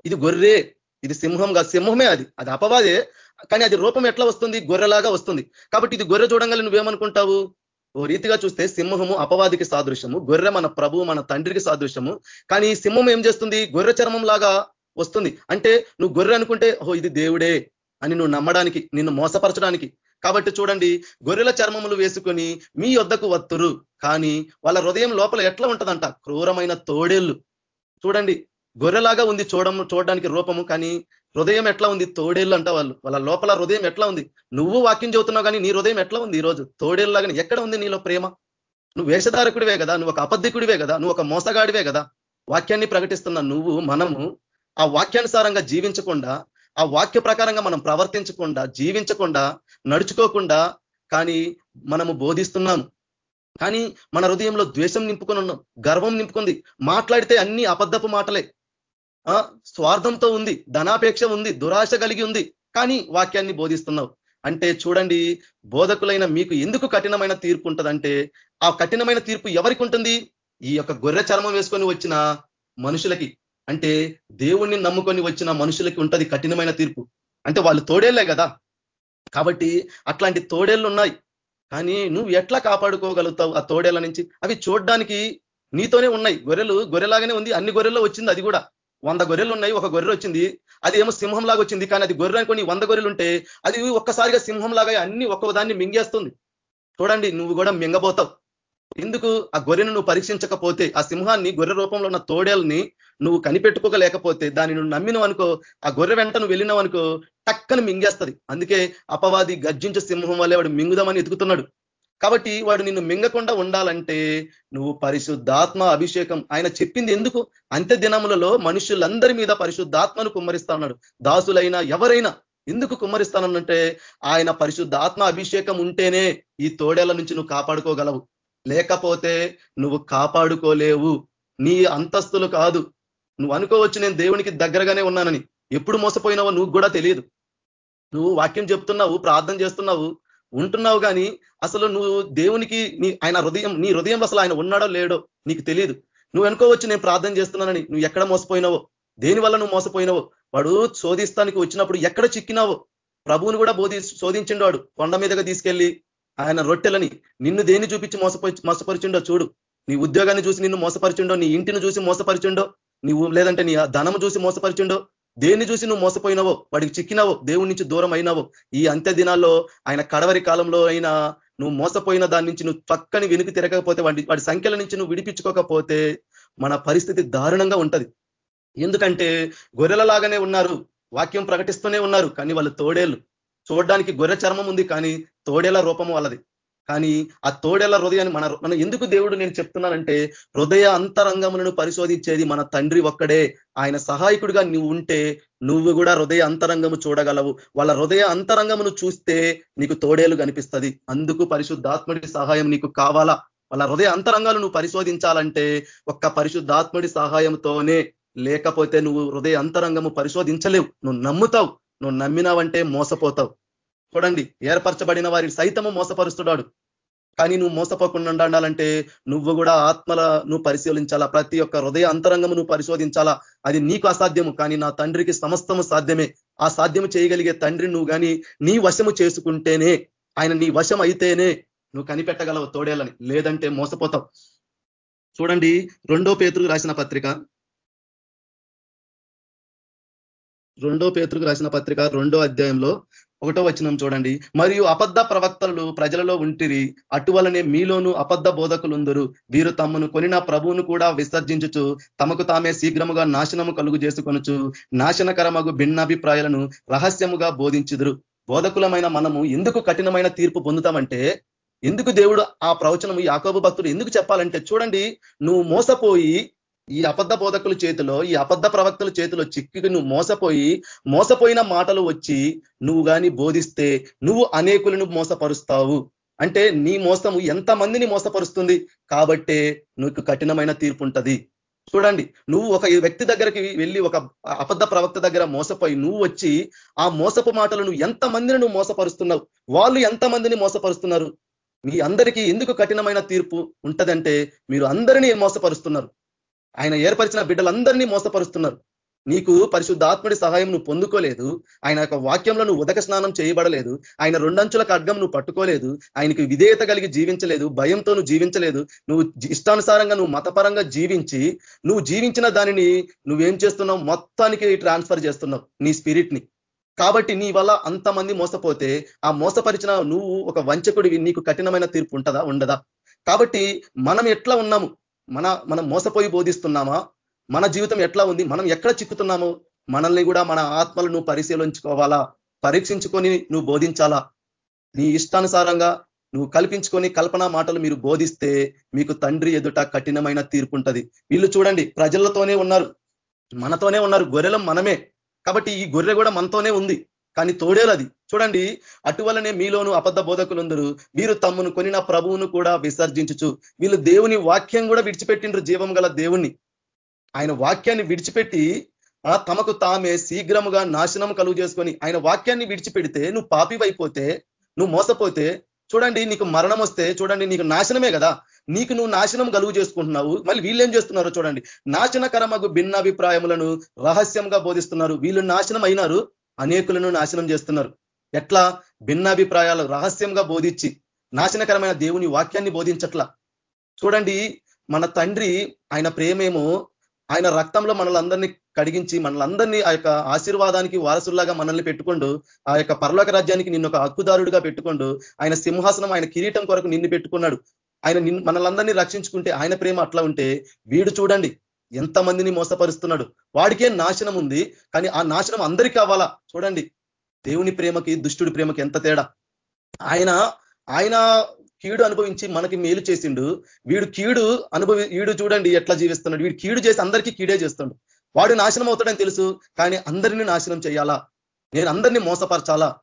ఇది గొర్రె ఇది సింహంగా సింహమే అది. అది అపవాదే. కానీ అది రూపం ఎట్లా వస్తుంది? గొర్రెలాగా వస్తుంది. కాబట్టి ఇది గొర్రె చూడంగానే నువ్వేమనుకుంటావు ఓ రీతిగా చూస్తే సింహము అపవాదికి సాదృశ్యము గొర్రె మన ప్రభు మన తండ్రికి సాదృశ్యము. కానీ సింహం ఏం చేస్తుంది? గొర్రె చర్మం లాగా వస్తుంది. అంటే నువ్వు గొర్రె అనుకుంటే ఓ ఇది దేవుడే అని నువ్వు నమ్మడానికి నిన్ను మోసపరచడానికి. కాబట్టి చూడండి గొర్రెల చర్మములు వేసుకొని మీ యొద్దకు వత్తురు. కానీ వాళ్ళ హృదయం లోపల ఎట్లా ఉంటదంట? క్రూరమైన తోడేళ్ళు. చూడండి గొర్రెలాగా ఉంది చూడము చూడడానికి రూపము కానీ హృదయం ఎట్లా ఉంది? తోడేళ్ళు అంట వాళ్ళు. వాళ్ళ లోపల హృదయం ఎట్లా ఉంది? నువ్వు వాక్యం చదువుతున్నావు కానీ నీ హృదయం ఎట్లా ఉంది ఈరోజు తోడేళ్ళలాగానే ఎక్కడ ఉంది నీలో ప్రేమ? నువ్వు వేషధారకుడివే కదా నువ్వు ఒక అబద్ధికుడివే కదా నువ్వు ఒక మోసగాడివే కదా. వాక్యాన్ని ప్రకటిస్తున్న నువ్వు మనము ఆ వాక్యానుసారంగా జీవించకుండా ఆ వాక్య ప్రకారంగా మనం ప్రవర్తించకుండా జీవించకుండా నడుచుకోకుండా కానీ మనము బోధిస్తున్నాము కానీ మన హృదయంలో ద్వేషం నింపుకొని ఉన్నాం గర్వం నింపుకుంది మాట్లాడితే అన్ని అబద్ధపు మాటలే. స్వార్థంతో ఉంది ధనాపేక్ష ఉంది దురాశ కలిగి ఉంది కానీ వాక్యాన్ని బోధిస్తున్నావు. అంటే చూడండి బోధకులైన మీకు ఎందుకు కఠినమైన తీర్పు ఉంటుందంటే ఆ కఠినమైన తీర్పు ఎవరికి ఉంటుంది? ఈ యొక్క గొర్రె చర్మం వేసుకొని వచ్చిన మనుషులకి. అంటే దేవుణ్ణి నమ్ముకొని వచ్చిన మనుషులకి ఉంటది కఠినమైన తీర్పు. అంటే వాళ్ళు తోడేళ్ళే కదా. కాబట్టి అట్లాంటి తోడేళ్ళు ఉన్నాయి. కానీ నువ్వు ఎట్లా కాపాడుకోగలుగుతావు ఆ తోడేళ్ళ నుంచి? అవి చూడడానికి నీతోనే ఉన్నాయి. గొర్రెలు గొర్రెలాగానే ఉంది. అన్ని గొర్రెల్లో వచ్చింది అది కూడా. వంద గొర్రెలు ఉన్నాయి ఒక గొర్రె వచ్చింది. అది ఏమో సింహం లాగా వచ్చింది. కానీ అది గొర్రె అనుకొని వంద గొర్రెలు ఉంటే అది ఒక్కసారిగా సింహం లాగా అన్ని ఒక్క దాన్ని మింగేస్తుంది. చూడండి నువ్వు కూడా మింగబోతావు. ఎందుకు ఆ గొర్రెను నువ్వు పరీక్షించకపోతే ఆ సింహాన్ని గొర్రె రూపంలో ఉన్న తోడేల్ని నువ్వు కనిపెట్టుకోలేకపోతే దాన్ని నువ్వు నమ్మినవు అనుకో ఆ గొర్రె వెంట నువ్వు వెళ్ళినావు అనుకో టక్కని మింగేస్తుంది. అందుకే అపవాది గర్జించే సింహం వల్లే వాడు మింగుదామని ఎదుగుతున్నాడు. కాబట్టి వాడు నిన్ను మింగకుండా ఉండాలంటే నువ్వు పరిశుద్ధాత్మ అభిషేకం. ఆయన చెప్పింది ఎందుకు? అంత్య దినములలో మనుషులందరి మీద పరిశుద్ధాత్మను కుమ్మరిస్తా ఉన్నాడు. దాసులైనా ఎవరైనా ఎందుకు కుమ్మరిస్తానంటే ఆయన పరిశుద్ధాత్మ అభిషేకం ఉంటేనే ఈ తోడేళ్ళ నుంచి నువ్వు కాపాడుకోగలవు. లేకపోతే నువ్వు కాపాడుకోలేవు. నీ అంతస్తులు కాదు. నువ్వు అనుకోవచ్చు నేను దేవునికి దగ్గరగానే ఉన్నానని. ఎప్పుడు మోసపోయినావో నువ్వు కూడా తెలియదు. నువ్వు వాక్యం చెప్తున్నావు ప్రార్థన చేస్తున్నావు ఉంటున్నావు కానీ అసలు నువ్వు దేవునికి నీ ఆయన హృదయం నీ హృదయంలో అసలు ఆయన ఉన్నాడో లేడో నీకు తెలియదు. నువ్వు అనుకోవచ్చు నేను ప్రార్థన చేస్తున్నానని. నువ్వు ఎక్కడ మోసపోయినావో దేని వల్ల నువ్వు మోసపోయినావో వాడు శోధిస్తానికి వచ్చినప్పుడు ఎక్కడ చిక్కినావో ప్రభువుని కూడా బోధి శోధించిండు వాడు. కొండ మీదగా తీసుకెళ్ళి ఆయన రొట్టెలని నిన్ను దేన్ని చూపించి మోసపరి మోసపరిచిండో చూడు. నీ ఉద్యోగాన్ని చూసి నిన్ను మోసపరిచిండో నీ ఇంటిని చూసి మోసపరిచిండో నువ్వు లేదంటే నీ ధనము చూసి మోసపరిచిండో దేన్ని చూసి నువ్వు మోసపోయినావో వాడికి చిక్కినావో దేవుడి నుంచి దూరం అయినావో ఈ అంత్య దినాల్లో ఆయన కడవరి కాలంలో అయినా నువ్వు మోసపోయిన దాని నుంచి నువ్వు పక్కని వెనుక తిరగకపోతే వాడి వాడి సంఖ్యల నుంచి నువ్వు విడిపించుకోకపోతే మన పరిస్థితి దారుణంగా ఉంటది. ఎందుకంటే గొర్రెలలాగానే ఉన్నారు వాక్యం ప్రకటిస్తూనే ఉన్నారు కానీ వాళ్ళు తోడేళ్ళు. చూడడానికి గొర్రె చర్మం ఉంది కానీ తోడేల రూపం వాళ్ళది. కానీ ఆ తోడేల హృదయాన్ని మన మన ఎందుకు దేవుడు నేను చెప్తున్నానంటే హృదయ అంతరంగములను పరిశోధించేది మన తండ్రి ఒక్కడే. ఆయన సహాయకుడిగా నువ్వు ఉంటే నువ్వు కూడా హృదయ అంతరంగము చూడగలవు. వాళ్ళ హృదయ అంతరంగమును చూస్తే నీకు తోడేలు కనిపిస్తుంది. అందుకు పరిశుద్ధాత్ముడి సహాయం నీకు కావాలా? వాళ్ళ హృదయ అంతరంగాలు నువ్వు పరిశోధించాలంటే ఒక్క పరిశుద్ధాత్ముడి సహాయంతోనే లేకపోతే నువ్వు హృదయ అంతరంగము పరిశోధించలేవు. నువ్వు నమ్ముతావు. నువ్వు నమ్మినావంటే మోసపోతావు. చూడండి ఏర్పరచబడిన వారి సైతము మోసపరుస్తున్నాడు. కానీ నువ్వు మోసపోకుండా ఉండాలంటే నువ్వు కూడా ఆత్మల నువ్వు పరిశీలించాలా? ప్రతి ఒక్క హృదయ అంతరంగము నువ్వు పరిశోధించాలా? అది నీకు అసాధ్యము కానీ నా తండ్రికి సమస్తము సాధ్యమే. ఆ సాధ్యము చేయగలిగే తండ్రి నువ్వు కానీ నీ వశము చేసుకుంటేనే ఆయన నీ వశం అయితేనే నువ్వు కనిపెట్టగలవు తోడేలని లేదంటే మోసపోతావు. చూడండి రెండో పేతులు రాసిన పత్రిక రెండో పేతుకు రాసిన పత్రిక రెండో అధ్యాయంలో ఒకటో వచనం చూడండి. మరియు అబద్ధ ప్రవక్తలు ప్రజలలో ఉంటిరి అటువలనే మీలోను అబద్ధ బోధకులుందరు. వీరు తమను కొనిన ప్రభువును కూడా విసర్జించుచు తమకు తామే శీఘ్రముగా నాశనము కలుగు చేసుకొనుచు నాశనకరమగు భిన్నాభిప్రాయాలను రహస్యముగా బోధించుదురు. బోధకులమైన మనము ఎందుకు కఠినమైన తీర్పు పొందుతామంటే ఎందుకు దేవుడు ఆ ప్రవచనము యాకోబు భక్తుడు ఎందుకు చెప్పాలంటే చూడండి నువ్వు మోసపోయి ఈ అబద్ధ బోధకుల చేతిలో ఈ అబద్ధ ప్రవక్తల చేతిలో చిక్కి నువ్వు మోసపోయి మోసపోయిన మాటలు వచ్చి నువ్వు కానీ బోధిస్తే నువ్వు అనేకులను మోసపరుస్తావు. అంటే నీ మోసము ఎంతమందిని మోసపరుస్తుంది? కాబట్టే నీకు కఠినమైన తీర్పు ఉంటుంది చూడండి నువ్వు ఒక వ్యక్తి దగ్గరికి వెళ్ళి ఒక అబద్ధ ప్రవక్త దగ్గర మోసపోయి నువ్వు వచ్చి ఆ మోసపు మాటలు నువ్వు ఎంతమందిని నువ్వు మోసపరుస్తున్నావు? వాళ్ళు ఎంతమందిని మోసపరుస్తున్నారు? మీ అందరికీ ఎందుకు కఠినమైన తీర్పు ఉంటదంటే మీరు అందరినీ మోసపరుస్తున్నారు. ఆయన ఏర్పరిచిన బిడ్డలందరినీ మోసపరుస్తున్నారు. నీకు పరిశుద్ధాత్ముడి సహాయం నువ్వు పొందుకోలేదు. ఆయన యొక్క వాక్యంలో నువ్వు ఉదక స్నానం చేయబడలేదు. ఆయన రెండంచుల ఖడ్గం నువ్వు పట్టుకోలేదు. ఆయనకి విధేయత కలిగి జీవించలేదు. భయంతో నువ్వు జీవించలేదు. నువ్వు ఇష్టానుసారంగా నువ్వు మతపరంగా జీవించి నువ్వు జీవించిన దానిని నువ్వేం చేస్తున్నావు? మొత్తానికి ట్రాన్స్ఫర్ చేస్తున్నావు నీ స్పిరిట్ని కాబట్టి నీ వల్ల అంతమంది మోసపోతే ఆ మోసపరిచిన నువ్వు ఒక వంచకుడివి. నీకు కఠినమైన తీర్పు ఉంటుందా? ఉండదా? కాబట్టి మనం ఎట్లా ఉన్నాము? మన మనం మోసపోయి బోధిస్తున్నామా? మన జీవితం ఎట్లా ఉంది? మనం ఎక్కడ చిక్కుతున్నాము? మనల్ని కూడా మన ఆత్మలు నువ్వు పరిశీలించుకోవాలా? పరీక్షించుకొని నువ్వు బోధించాలా? నీ ఇష్టానుసారంగా నువ్వు కల్పించుకొని కల్పన మాటలు మీరు బోధిస్తే మీకు తండ్రి ఎదుట కఠినమైన తీర్పు ఉంటుంది వీళ్ళు చూడండి ప్రజలతోనే ఉన్నారు. మనతోనే ఉన్నారు. గొర్రెలం మనమే. కాబట్టి ఈ గొర్రె కూడా మనతోనే ఉంది. కానీ తోడేలది. చూడండి అటువలనే మీలోను అబద్ధ బోధకులందరూ వీరు తమ్మును కొనిన ప్రభువును కూడా విసర్జించుచు వీళ్ళు దేవుని వాక్యం కూడా విడిచిపెట్టిండ్రు జీవం గల దేవుణ్ణి. ఆయన వాక్యాన్ని విడిచిపెట్టి తమకు తామే శీఘ్రముగా నాశనం కలుగు చేసుకొని ఆయన వాక్యాన్ని విడిచిపెడితే నువ్వు పాపివైపోతే నువ్వు మోసపోతే చూడండి నీకు మరణం వస్తే చూడండి నీకు నాశనమే కదా. నీకు నువ్వు నాశనం కలుగు చేసుకుంటున్నావు. మళ్ళీ వీళ్ళు ఏం చేస్తున్నారో చూడండి. నాశనకరమకు భిన్నాభిప్రాయములను రహస్యంగా బోధిస్తున్నారు. వీళ్ళు నాశనం అయినారు అనేకులను నాశనం చేస్తున్నారు. ఎట్లా? భిన్నాభిప్రాయాలు రహస్యంగా బోధించి నాశనకరమైన దేవుని వాక్యాన్ని బోధించట్లా. చూడండి మన తండ్రి ఆయన ప్రేమేమో ఆయన రక్తంలో మనలందరినీ కడిగించి మనలందరినీ ఆ యొక్క ఆశీర్వాదానికి వారసుల్లాగా మనల్ని పెట్టుకోండు ఆ యొక్క పరలోక రాజ్యానికి నిన్ను ఒక హక్కుదారుడిగా పెట్టుకోండు ఆయన సింహాసనం ఆయన కిరీటం కొరకు నిన్ను పెట్టుకున్నాడు. ఆయన మనలందరినీ రక్షించుకుంటే ఆయన ప్రేమ అట్లా ఉంటే వీడు చూడండి ఎంతమందిని మోసపరుస్తున్నాడు? వాడికే నాశనం ఉంది కానీ ఆ నాశనం అందరికీ అవ్వాలా? చూడండి. దేవుని ప్రేమకి దుష్టుడి ప్రేమకి ఎంత తేడా? ఆయన ఆయన కీడు అనుభవించి మనకి మేలు చేసిండు. వీడు కీడు అనుభవి వీడు చూడండి ఎట్లా జీవిస్తున్నాడు. వీడు కీడు చేసి అందరికీ కీడే చేస్తుండు. వాడు నాశనం అవుతాడని తెలుసు కానీ అందరినీ నాశనం చేయాలా? నేను అందరినీ మోసపరచాలా?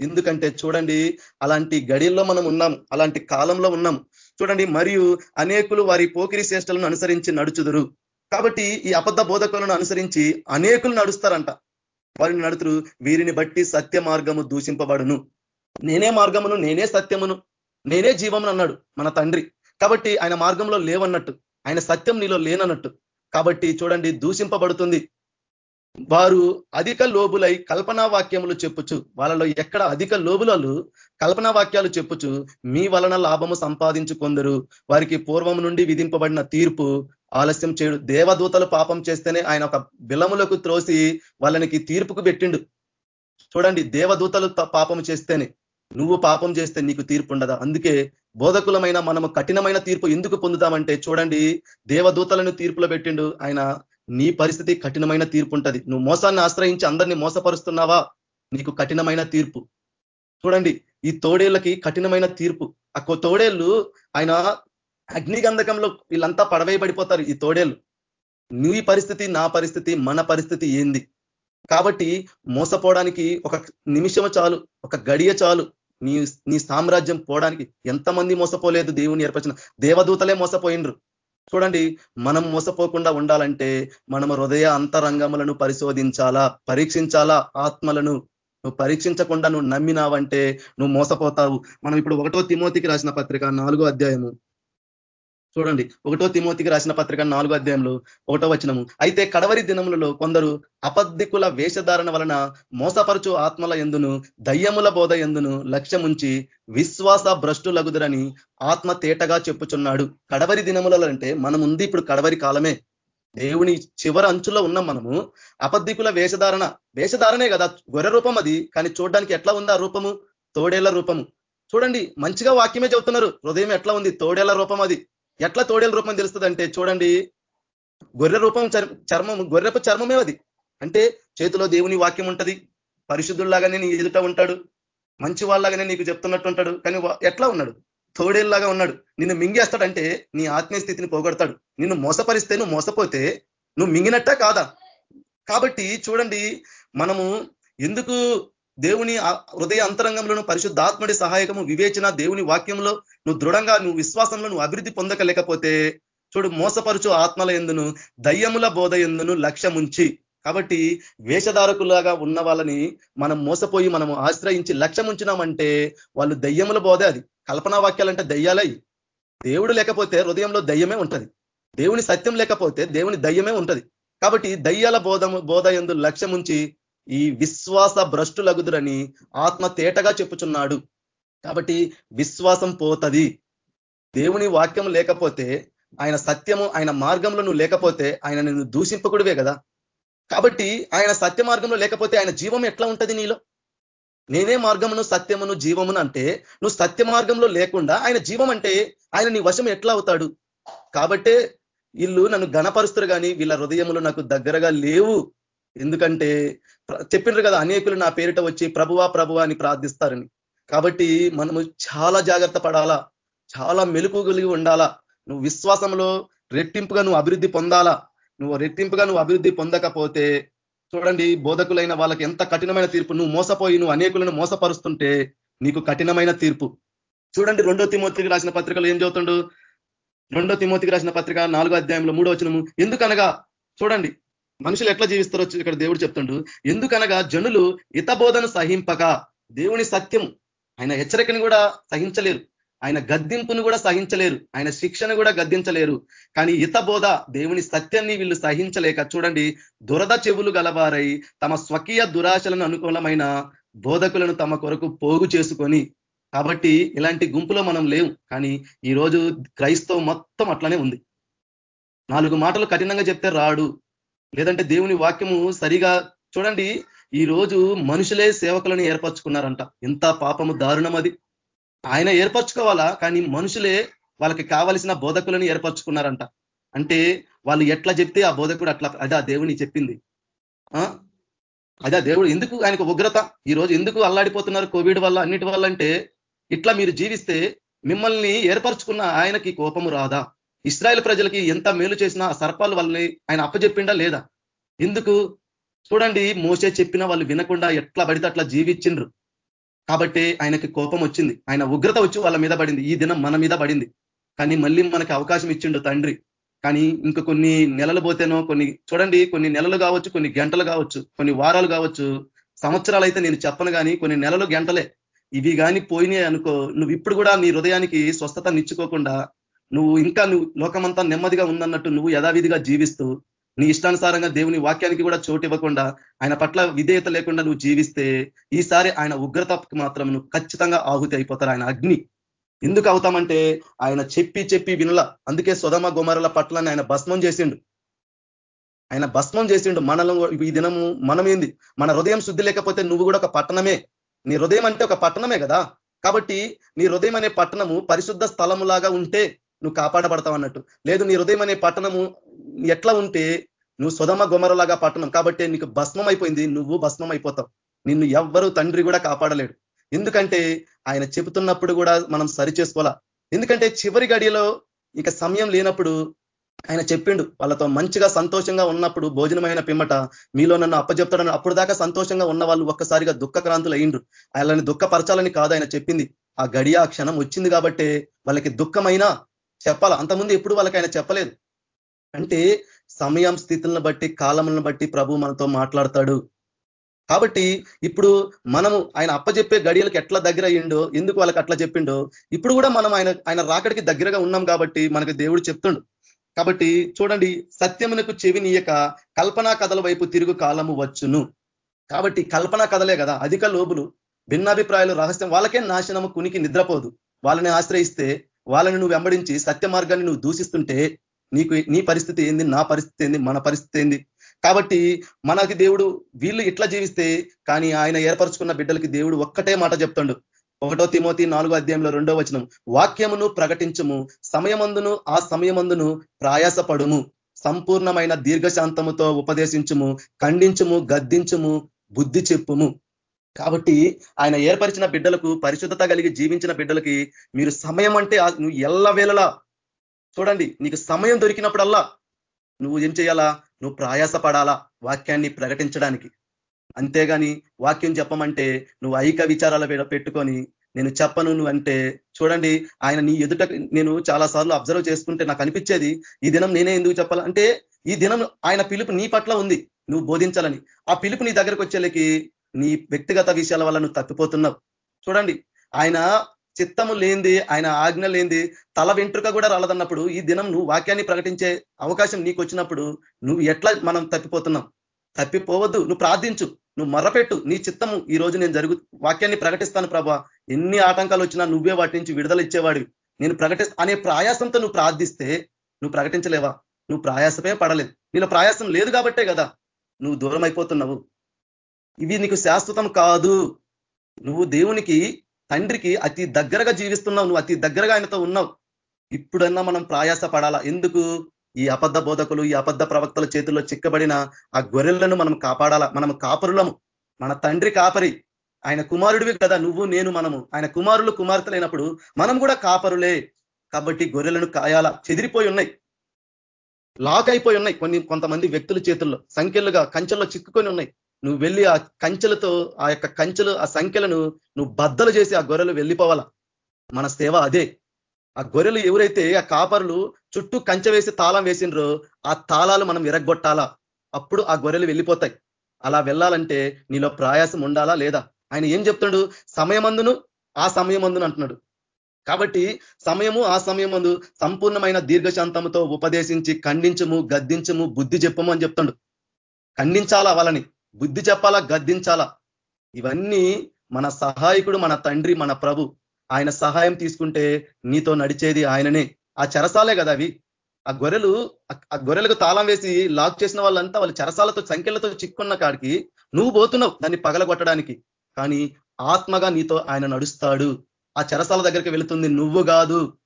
ఎందుకంటే చూడండి అలాంటి గడిల్లో మనం ఉన్నాం అలాంటి కాలంలో ఉన్నాం. చూడండి మరియు అనేకులు వారి పోకిరి శ్రేష్టలను అనుసరించి నడుచుదురు. కాబట్టి ఈ అబద్ధ బోధకులను అనుసరించి అనేకులు నడుస్తారంట. వారిని నడుతురు వీరిని బట్టి సత్య మార్గము దూషింపబడును. నేనే మార్గమును నేనే సత్యమును నేనే జీవమును అన్నాడు మన తండ్రి. కాబట్టి ఆయన మార్గంలో లేవన్నట్టు ఆయన సత్యం నీలో లేనన్నట్టు. కాబట్టి చూడండి దూషింపబడుతుంది. వారు అధిక లోబులై కల్పనా వాక్యములు చెప్పుచు వాళ్ళలో ఎక్కడ అధిక లోబులలు కల్పనా వాక్యాలు చెప్పుచు మీ వలన లాభము సంపాదించుకొందరు వారికి పూర్వం నుండి విధింపబడిన తీర్పు ఆలస్యం చేయడు. దేవదూతలు పాపం చేస్తేనే ఆయన ఒక బిలములకు త్రోసి వాళ్ళనికి తీర్పుకు పెట్టిండు. చూడండి దేవదూతలు పాపం చేస్తేనే. నువ్వు పాపం చేస్తే నీకు తీర్పు ఉండదా అందుకే బోధకులమైన మనము కఠినమైన తీర్పు ఎందుకు పొందుతామంటే చూడండి దేవదూతలను తీర్పులో పెట్టిండు. ఆయన నీ పరిస్థితి కఠినమైన తీర్పు ఉంటుంది నువ్వు మోసాన్ని ఆశ్రయించి అందరినీ మోసపరుస్తున్నావా? నీకు కఠినమైన తీర్పు. చూడండి ఈ తోడేళ్ళకి కఠినమైన తీర్పు. ఆ తోడేళ్ళు ఆయన అగ్నిగంధకంలో వీళ్ళంతా పడవేయబడిపోతారు ఈ తోడేలు నీ పరిస్థితి నా పరిస్థితి మన పరిస్థితి ఏంది? కాబట్టి మోసపోవడానికి ఒక నిమిషం చాలు ఒక గడియ చాలు. నీ నీ సామ్రాజ్యం పోవడానికి ఎంతమంది మోసపోలేదు దేవుని ఏర్పరిచిన దేవదూతలే మోసపోయిండ్రు. చూడండి మనం మోసపోకుండా ఉండాలంటే మనం హృదయ అంతరంగములను పరిశోధించాలా పరీక్షించాలా? ఆత్మలను నువ్వు పరీక్షించకుండా నువ్వు నమ్మినావంటే నువ్వు మోసపోతావు. మనం ఇప్పుడు ఒకటో తిమోతికి రాసిన పత్రిక నాలుగో అధ్యాయము. చూడండి. ఒకటో తిమోతికి రాసిన పత్రిక నాలుగో అధ్యాయంలో ఒకటో వచనము. అయితే కడవరి దినములలో కొందరు అపద్ధికుల వేషధారణ వలన మోసపరచు ఆత్మల ఎందును దయ్యముల బోధ ఎందును లక్ష్యముంచి విశ్వాస భ్రష్టులగుదురని ఆత్మ తేటగా చెప్పుచున్నాడు. కడవరి దినములలో అంటే మనం ఉంది ఇప్పుడు కడవరి కాలమే. దేవుని చివరి అంచులో ఉన్నాం మనము. అపద్ధికుల వేషధారణ. వేషధారణే కదా. గొర్రె రూపం అది. కానీ చూడడానికి ఎట్లా ఉంది రూపము? తోడేళ్ళ రూపము. చూడండి. మంచిగా వాక్యమే చెబుతున్నారు. హృదయం ఎట్లా ఉంది? తోడేళ్ళ రూపం అది. ఎట్లా తోడేల రూపం తెలుస్తుంది అంటే చూడండి గొర్రె రూపం చర్మం గొర్రెపు చర్మమే అది. అంటే చేతిలో దేవుని వాక్యం ఉంటది పరిశుద్ధుల్లాగానే నీ ఎదుట ఉంటాడు మంచి వాళ్ళగానే నీకు చెప్తున్నట్టు ఉంటాడు కానీ ఎట్లా ఉన్నాడు? తోడేల్లాగా ఉన్నాడు. నిన్ను మింగేస్తాడంటే నీ ఆత్మీయ స్థితిని పోగొడతాడు. నిన్ను మోసపరిస్తే నువ్వు మోసపోతే నువ్వు మింగినట్టా కాదా? కాబట్టి చూడండి మనము ఎందుకు దేవుని హృదయ అంతరంగంలోను పరిశుద్ధాత్ముడి సహాయకము వివేచన దేవుని వాక్యంలో నువ్వు దృఢంగా నువ్వు విశ్వాసంలో నువ్వు అభివృద్ధి పొందకలేకపోతే చూడు మోసపరుచు ఆత్మల ఎందును దయ్యముల బోధ ఎందును లక్ష్యముంచి. కాబట్టి వేషధారకులాగా ఉన్న వాళ్ళని మనం మోసపోయి మనము ఆశ్రయించి లక్ష్యం ఉంచినామంటే వాళ్ళు దయ్యముల బోధే అది. కల్పనా వాక్యాలంటే దయ్యాలయ్యి దేవుడు లేకపోతే హృదయంలో దయ్యమే ఉంటది. దేవుని సత్యం లేకపోతే దేవుని దయ్యమే ఉంటది. కాబట్టి దయ్యాల బోధ బోధ ఎందు లక్ష్యముంచి ఈ విశ్వాస భ్రష్టులగుదురని ఆత్మ తేటగా చెప్పుచున్నాడు. కాబట్టి విశ్వాసం పోతది. దేవుని వాక్యం లేకపోతే ఆయన సత్యము ఆయన మార్గంలో నువ్వు లేకపోతే ఆయన నిన్ను దూషింపకుడివే కదా. కాబట్టి ఆయన సత్య మార్గంలో లేకపోతే ఆయన జీవం ఎట్లా ఉంటది నీలో? నేనే మార్గమును సత్యమును జీవమును అంటే నువ్వు సత్య మార్గంలో లేకుండా ఆయన జీవం అంటే ఆయన నీ వశం ఎట్లా అవుతాడు? కాబట్టే వీళ్ళు నన్ను గణపరుస్తారు కానీ వీళ్ళ హృదయములు నాకు దగ్గరగా లేవు. ఎందుకంటే చెప్పినారు కదా అనేకులు నా పేరిట వచ్చి ప్రభువా ప్రభువా అని ప్రార్థిస్తారని. కాబట్టి మనము చాలా జాగ్రత్త పడాలా చాలా మెలుపు కలిగి ఉండాలా. నువ్వు విశ్వాసంలో రెట్టింపుగా నువ్వు అభివృద్ధి పొందాలా నువ్వు రెట్టింపుగా నువ్వు అభివృద్ధి పొందకపోతే చూడండి బోధకులైన వాళ్ళకి ఎంత కఠినమైన తీర్పు. నువ్వు మోసపోయి నువ్వు అనేకులను మోసపరుస్తుంటే నీకు కఠినమైన తీర్పు. చూడండి రెండో తిమోతికి రాసిన పత్రికలు ఏం చదువుతుండు? రెండో తిమోతికి రాసిన పత్రిక నాలుగో అధ్యాయంలో మూడో వచనము. ఎందుకనగా చూడండి మనుషులు ఎట్లా జీవిస్తారో ఇక్కడ దేవుడు చెప్తుండు. ఎందుకనగా జనులు హితబోధను సహింపక దేవుని సత్యం ఆయన హెచ్చరికను కూడా సహించలేరు. ఆయన గద్దింపును కూడా సహించలేరు. ఆయన శిక్షను కూడా గద్దించలేరు. కానీ హితబోధ దేవుని సత్యాన్ని వీళ్ళు సహించలేక చూడండి దురద చెవులు గలవారై తమ స్వకీయ దురాశలను అనుకూలమైన బోధకులను తమ కొరకు పోగు చేసుకొని కాబట్టి ఇలాంటి గుంపులో మనం లేవు కానీ ఈరోజు క్రైస్తవం మొత్తం అట్లనే ఉంది. నాలుగు మాటలు కఠినంగా చెప్తే రాడు. లేదంటే దేవుని వాక్యము సరిగా చూడండి ఈ రోజు మనుషులే సేవకులను ఏర్పరచుకున్నారంట. ఎంత పాపము దారుణం అది. ఆయన ఏర్పరచుకోవాలా? కానీ మనుషులే వాళ్ళకి కావలసిన బోధకులను ఏర్పరచుకున్నారంట. అంటే వాళ్ళు ఎట్లా చెప్తే ఆ బోధకుడు అట్లా అదే దేవుని చెప్పింది. అదే దేవుడు ఎందుకు ఆయనకు ఉగ్రత? ఈ రోజు ఎందుకు అల్లాడిపోతున్నారు కోవిడ్ వల్ల అన్నిటి వల్ల అంటే ఇట్లా మీరు జీవిస్తే మిమ్మల్ని ఏర్పరచుకున్న ఆయనకి కోపము రాదా? ఇస్రాయల్ ప్రజలకి ఎంత మేలు చేసినా ఆ సర్పాలు వాళ్ళని ఆయన అప్పచెప్పిండా లేదా? ఎందుకు? చూడండి మోసే చెప్పినా వాళ్ళు వినకుండా ఎట్లా పడితే అట్లా జీవించిండ్రు. కాబట్టి ఆయనకి కోపం వచ్చింది. ఆయన ఉగ్రత వచ్చి వాళ్ళ మీద పడింది. ఈ దినం మన మీద పడింది. కానీ మళ్ళీ మనకి అవకాశం ఇచ్చిండు తండ్రి. కానీ ఇంక కొన్ని నెలలు పోతేనో కొన్ని చూడండి కొన్ని నెలలు కావచ్చు కొన్ని గంటలు కావచ్చు కొన్ని వారాలు కావచ్చు సంవత్సరాలు అయితే నేను చెప్పను కానీ కొన్ని నెలలు గంటలే. ఇవి కానీ పోయినాయి అనుకో నువ్వు ఇప్పుడు కూడా నీ హృదయానికి స్వస్థత నిచ్చుకోకుండా నువ్వు ఇంకా నువ్వు లోకమంతా నెమ్మదిగా ఉందన్నట్టు నువ్వు యథావిధిగా జీవిస్తూ నీ ఇష్టానుసారంగా దేవుని వాక్యానికి కూడా చోటు ఇవ్వకుండా ఆయన పట్ల విధేయత లేకుండా నువ్వు జీవిస్తే ఈసారి ఆయన ఉగ్రతకు మాత్రం నువ్వు ఖచ్చితంగా ఆహుతి అయిపోతారు ఆయన అగ్ని. ఎందుకు అవుతామంటే ఆయన చెప్పి చెప్పి వినల. అందుకే సుధమ గుమరల పట్లని ఆయన భస్మం చేసిండు. ఆయన భస్మం చేసిండు. మనలో ఈ దినము మనమేంది? మన హృదయం శుద్ధి లేకపోతే నువ్వు కూడా ఒక పట్టణమే. నీ హృదయం అంటే ఒక పట్టణమే కదా. కాబట్టి నీ హృదయం అనే పట్టణము పరిశుద్ధ స్థలములాగా ఉంటే నువ్వు కాపాడబడతావు అన్నట్టు. లేదు నీ హృదయం అనే పట్టణము ఎట్లా ఉంటే నువ్వు సుధమ గుమరలాగా పట్టణం. కాబట్టి నీకు భస్మం అయిపోయింది నువ్వు భస్మం అయిపోతావు నిన్ను ఎవ్వరు తండ్రి కూడా కాపాడలేడు. ఎందుకంటే ఆయన చెబుతున్నప్పుడు కూడా మనం సరి చేసుకోవాలా? ఎందుకంటే చివరి గడియలో ఇక సమయం లేనప్పుడు ఆయన చెప్పిండు వాళ్ళతో మంచిగా సంతోషంగా ఉన్నప్పుడు భోజనమైన పిమ్మట మీలో నన్ను అప్పచెప్తాడని అప్పుడు దాకా సంతోషంగా ఉన్న వాళ్ళు ఒక్కసారిగా దుఃఖక్రాంతులు అయ్యిండ్రు. ఆయనని దుఃఖపరచాలని కాదు ఆయన చెప్పింది. ఆ గడియ క్షణం వచ్చింది కాబట్టి వాళ్ళకి దుఃఖమైనా చెప్పాలి? అంతకుముందు ఎప్పుడు వాళ్ళకి ఆయన చెప్పలేదు. అంటే సమయం స్థితులను బట్టి కాలములను బట్టి ప్రభు మనతో మాట్లాడతాడు. కాబట్టి ఇప్పుడు మనము ఆయన అప్పచెప్పే గడియలకు ఎట్లా దగ్గర అయ్యిండో ఎందుకు వాళ్ళకి అట్లా చెప్పిండో ఇప్పుడు కూడా మనం ఆయన ఆయన రాకడికి దగ్గరగా ఉన్నాం కాబట్టి మనకు దేవుడు చెప్తుండు. కాబట్టి చూడండి సత్యమునకు చెవినీయక కల్పనా కథల వైపు తిరుగు కాలము వచ్చును. కాబట్టి కల్పనా కథలే కదా అధిక లోబులు భిన్నాభిప్రాయాలు రహస్యం వాళ్ళకే నాశనము కునికి నిద్రపోదు. వాళ్ళని ఆశ్రయిస్తే వాళ్ళని నువ్వు వెంబడించి సత్య మార్గాన్ని నువ్వు దూషిస్తుంటే నీకు నీ పరిస్థితి ఏంది? నా పరిస్థితి ఏంది? మన పరిస్థితి ఏంది? కాబట్టి మనకి దేవుడు వీళ్ళు ఇట్లా జీవిస్తే కానీ ఆయన ఏర్పరచుకున్న బిడ్డలకి దేవుడు ఒక్కటే మాట చెప్తాడు. ఒకటో తిమోతి నాలుగో అధ్యాయంలో రెండో వచనం. వాక్యమును ప్రకటించము సమయమందును ఆ సమయమందును ప్రయాసపడుము. సంపూర్ణమైన దీర్ఘశాంతముతో ఉపదేశించుము ఖండించుము గద్దించుము బుద్ధి చెప్పుము. కాబట్టి ఆయన ఏర్పరిచిన బిడ్డలకు పరిశుద్ధత కలిగి జీవించిన బిడ్డలకి మీరు సమయం అంటే నువ్వు ఎల్ల వేళలా చూడండి నీకు సమయం దొరికినప్పుడల్లా నువ్వు ఏం చేయాలా? నువ్వు ప్రయాస పడాలా వాక్యాన్ని ప్రకటించడానికి. అంతేగాని వాక్యం చెప్పమంటే నువ్వు ఐక విచారాల పెట్టుకొని నేను చెప్పను నువ్వు అంటే చూడండి ఆయన నీ ఎదుట నేను చాలా సార్లు అబ్జర్వ్ చేసుకుంటే నాకు అనిపించేది ఈ దినం నేనే ఎందుకు చెప్పాలంటే ఈ దినం ఆయన పిలుపు నీ పట్ల ఉంది నువ్వు బోధించాలని. ఆ పిలుపు నీ దగ్గరకు వచ్చేలకి నీ వ్యక్తిగత విషయాల వల్ల నువ్వు తప్పిపోతున్నావు. చూడండి ఆయన చిత్తము లేంది ఆయన ఆజ్ఞ లేంది తల వెంట్రుక కూడా రాలదన్నప్పుడు ఈ దినం నువ్వు వాక్యాన్ని ప్రకటించే అవకాశం నీకు వచ్చినప్పుడు నువ్వు ఎట్లా మనం తప్పిపోతున్నావు తప్పిపోవద్దు నువ్వు ప్రార్థించు నువ్వు మర్రపెట్టు నీ చిత్తము ఈ రోజు నేను జరుగు వాక్యాన్ని ప్రకటిస్తాను ప్రభా. ఎన్ని ఆటంకాలు వచ్చినా నువ్వే వాటి నుంచి విడుదల ఇచ్చేవాడివి. నేను ప్రకటి అనే ప్రయాసంతో నువ్వు ప్రార్థిస్తే నువ్వు ప్రకటించలేవా? నువ్వు ప్రయాసమే పడలేదు. నీలో ప్రయాసం లేదు కాబట్టే కదా నువ్వు దూరం అయిపోతున్నావు ఇవి నీకు శాశ్వతం కాదు. నువ్వు దేవునికి తండ్రికి అతి దగ్గరగా జీవిస్తున్నావు. నువ్వు అతి దగ్గరగా ఆయనతో ఉన్నావు. ఇప్పుడన్నా మనం ప్రయాస పడాలా ఎందుకు? ఈ అబద్ధ బోధకులు ఈ అబద్ధ ప్రవక్తల చేతుల్లో చిక్కబడిన ఆ గొర్రెలను మనం కాపాడాలా? మనం కాపరులము. మన తండ్రి కాపరి. ఆయన కుమారుడివి కదా నువ్వు నేను మనము. ఆయన కుమారులు కుమార్తెలైనప్పుడు మనం కూడా కాపరులే. కాబట్టి గొర్రెలను కాయాల? చెదిరిపోయి ఉన్నాయి. లాక్ అయిపోయి ఉన్నాయి కొన్ని కొంతమంది వ్యక్తుల చేతుల్లో సంఖ్యలుగా కంచెల్లో చిక్కుకొని ఉన్నాయి. నువ్వు వెళ్ళి ఆ కంచెలతో ఆ యొక్క కంచెలు ఆ సంఖ్యలను నువ్వు బద్దలు చేసి ఆ గొర్రెలు వెళ్ళిపోవాలా? మన సేవ అదే. ఆ గొర్రెలు ఎవరైతే ఆ కాపరులు చుట్టూ కంచె వేసి తాళం వేసిండ్రో ఆ తాళాలు మనం విరగొట్టాలా అప్పుడు ఆ గొర్రెలు వెళ్ళిపోతాయి. అలా వెళ్ళాలంటే నీలో ప్రయాసం ఉండాలా లేదా? ఆయన ఏం చెప్తున్నాడు? సమయమందును ఆ సమయమందును అంటున్నాడు. కాబట్టి సమయము ఆ సమయమందు సంపూర్ణమైన దీర్ఘశాంతంతో ఉపదేశించి ఖండించము గద్దించము బుద్ధి చెప్పము అని చెప్తాడు. ఖండించాలా వాళ్ళని? బుద్ధి చెప్పాలా గద్దించాలా? ఇవన్నీ మన సహాయకుడు మన తండ్రి మన ప్రభు ఆయన సహాయం తీసుకుంటే నీతో నడిచేది ఆయననే. ఆ చెరసాలే కదా అవి. ఆ గొర్రెలు ఆ గొర్రెలకు తాళం వేసి లాక్ చేసిన వాళ్ళంతా వాళ్ళు చెరసాలతో సంఖ్యలతో చిక్కున్న కాడికి నువ్వు పోతున్నావు దాన్ని పగలగొట్టడానికి. కానీ ఆత్మగా నీతో ఆయన నడుస్తాడు. ఆ చెరసాల దగ్గరికి వెళుతుంది నువ్వు కాదు.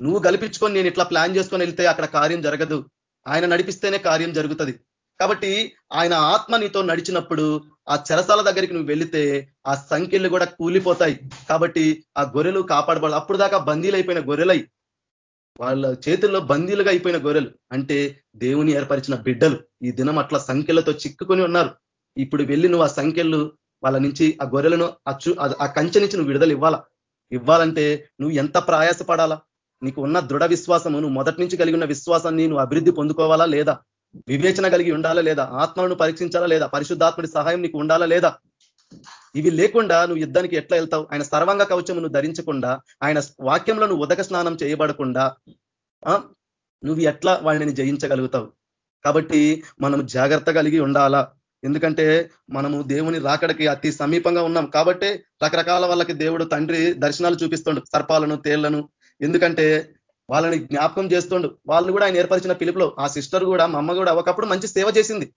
నువ్వు గలిపించుకొని నేను ఇట్లా ప్లాన్ చేసుకొని వెళ్తే అక్కడ కార్యం జరగదు. ఆయన నడిపిస్తేనే కార్యం జరుగుతుంది. కాబట్టి ఆయన ఆత్మ నీతో నడిచినప్పుడు ఆ చెరసాల దగ్గరికి నువ్వు వెళితే ఆ సంఖ్యలు కూడా కూలిపోతాయి. కాబట్టి ఆ గొర్రెలు కాపాడబడాలి. అప్పుడు దాకా బందీలు అయిపోయిన గొర్రెలై. వాళ్ళ చేతుల్లో బందీలుగా అయిపోయిన గొర్రెలు. అంటే దేవుని ఏర్పరిచిన బిడ్డలు. ఈ దినం అట్లా సంఖ్యలతో చిక్కుకొని ఉన్నారు. ఇప్పుడు వెళ్ళి నువ్వు ఆ సంఖ్యలు వాళ్ళ నుంచి ఆ గొర్రెలను ఆ కంచె నుంచి నువ్వు విడుదల ఇవ్వాలా? ఇవ్వాలంటే నువ్వు ఎంత ప్రయాసపడాలా? నీకు ఉన్న దృఢ విశ్వాసము నువ్వు మొదటి నుంచి కలిగి ఉన్న విశ్వాసాన్ని నువ్వు అభివృద్ధి పొందుకోవాలా లేదా? వివేచన కలిగి ఉండాలా లేదా? ఆత్మలను పరీక్షించాలా లేదా? పరిశుద్ధాత్మడి సహాయం నీకు ఉండాలా లేదా? ఇవి లేకుండా నువ్వు యుద్ధానికి ఎట్లా వెళ్తావు? ఆయన సర్వంగ కవచము నువ్వు ధరించకుండా ఆయన వాక్యంలో నువ్వు ఉదక స్నానం చేయబడకుండా నువ్వు ఎట్లా వాడిని జయించగలుగుతావు? కాబట్టి మనం జాగ్రత్త కలిగి ఉండాలా. ఎందుకంటే మనము దేవుని రాకడికి అతి సమీపంగా ఉన్నాం. కాబట్టి రకరకాల వాళ్ళకి దేవుడు తండ్రి దర్శనాలు చూపిస్తుండు. సర్పాలను తేళ్ళను. ఎందుకంటే వాళ్ళని జ్ఞాపకం చేస్తుండు. వాళ్ళు కూడా ఆయన ఏర్పరిచిన పిలుపులో ఆ సిస్టర్ కూడా మా అమ్మ కూడా ఒకప్పుడు మంచి సేవ చేసింది.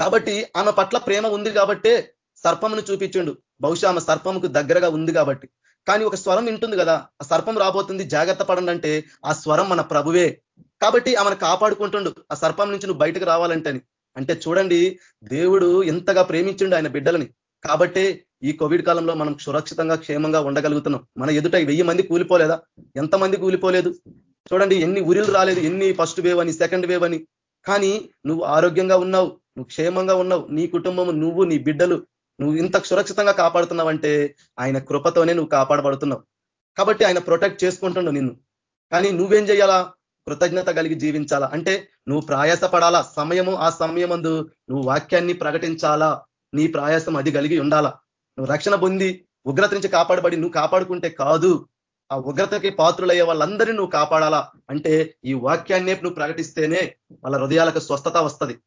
కాబట్టి ఆమె పట్ల ప్రేమ ఉంది కాబట్టే సర్పమును చూపించిండు. బహుశా ఆమె సర్పముకు దగ్గరగా ఉంది కాబట్టి. కానీ ఒక స్వరం వింటుంది కదా ఆ సర్పం రాబోతుంది జాగ్రత్త పడండి అంటే ఆ స్వరం మన ప్రభువే. కాబట్టి ఆమెను కాపాడుకుంటుండు. ఆ సర్పం నుంచి నువ్వు బయటకు రావాలంటని. అంటే చూడండి దేవుడు ఎంతగా ప్రేమించిండు ఆయన బిడ్డలని. కాబట్టే ఈ కోవిడ్ కాలంలో మనం సురక్షితంగా క్షేమంగా ఉండగలుగుతున్నాం. మన ఎదుట వెయ్యి మంది కూలిపోలేదా? ఎంతమంది కూలిపోలేదు? చూడండి ఎన్ని ఉరిలు రాలేదు ఎన్ని ఫస్ట్ వేవ్ అని సెకండ్ వేవ్ అని. కానీ నువ్వు ఆరోగ్యంగా ఉన్నావు నువ్వు క్షేమంగా ఉన్నావు నీ కుటుంబం నువ్వు నీ బిడ్డలు నువ్వు ఇంత సురక్షితంగా కాపాడుతున్నావంటే ఆయన కృపతోనే నువ్వు కాపాడబడుతున్నావు. కాబట్టి ఆయన ప్రొటెక్ట్ చేసుకుంటున్నావు నిన్ను. కానీ నువ్వేం చేయాలా కృతజ్ఞత కలిగి జీవించాలా? అంటే నువ్వు ప్రయాసపడాలా? సమయము ఆ సమయమందు నువ్వు వాక్యాన్ని ప్రకటించాలా? నీ ప్రయాసం అది కలిగి ఉండాలా? నువ్వు రక్షణ పొంది ఉగ్రత నుంచి కాపాడబడి నువ్వు కాపాడుకుంటే కాదు. ఆ ఉగ్రతకి పాత్రులయ్యే వాళ్ళందరినీ నువ్వు కాపాడాలా? అంటే ఈ వాక్యాన్నే నువ్వు ప్రకటిస్తేనే వాళ్ళ హృదయాలకు స్వస్థత వస్తుంది.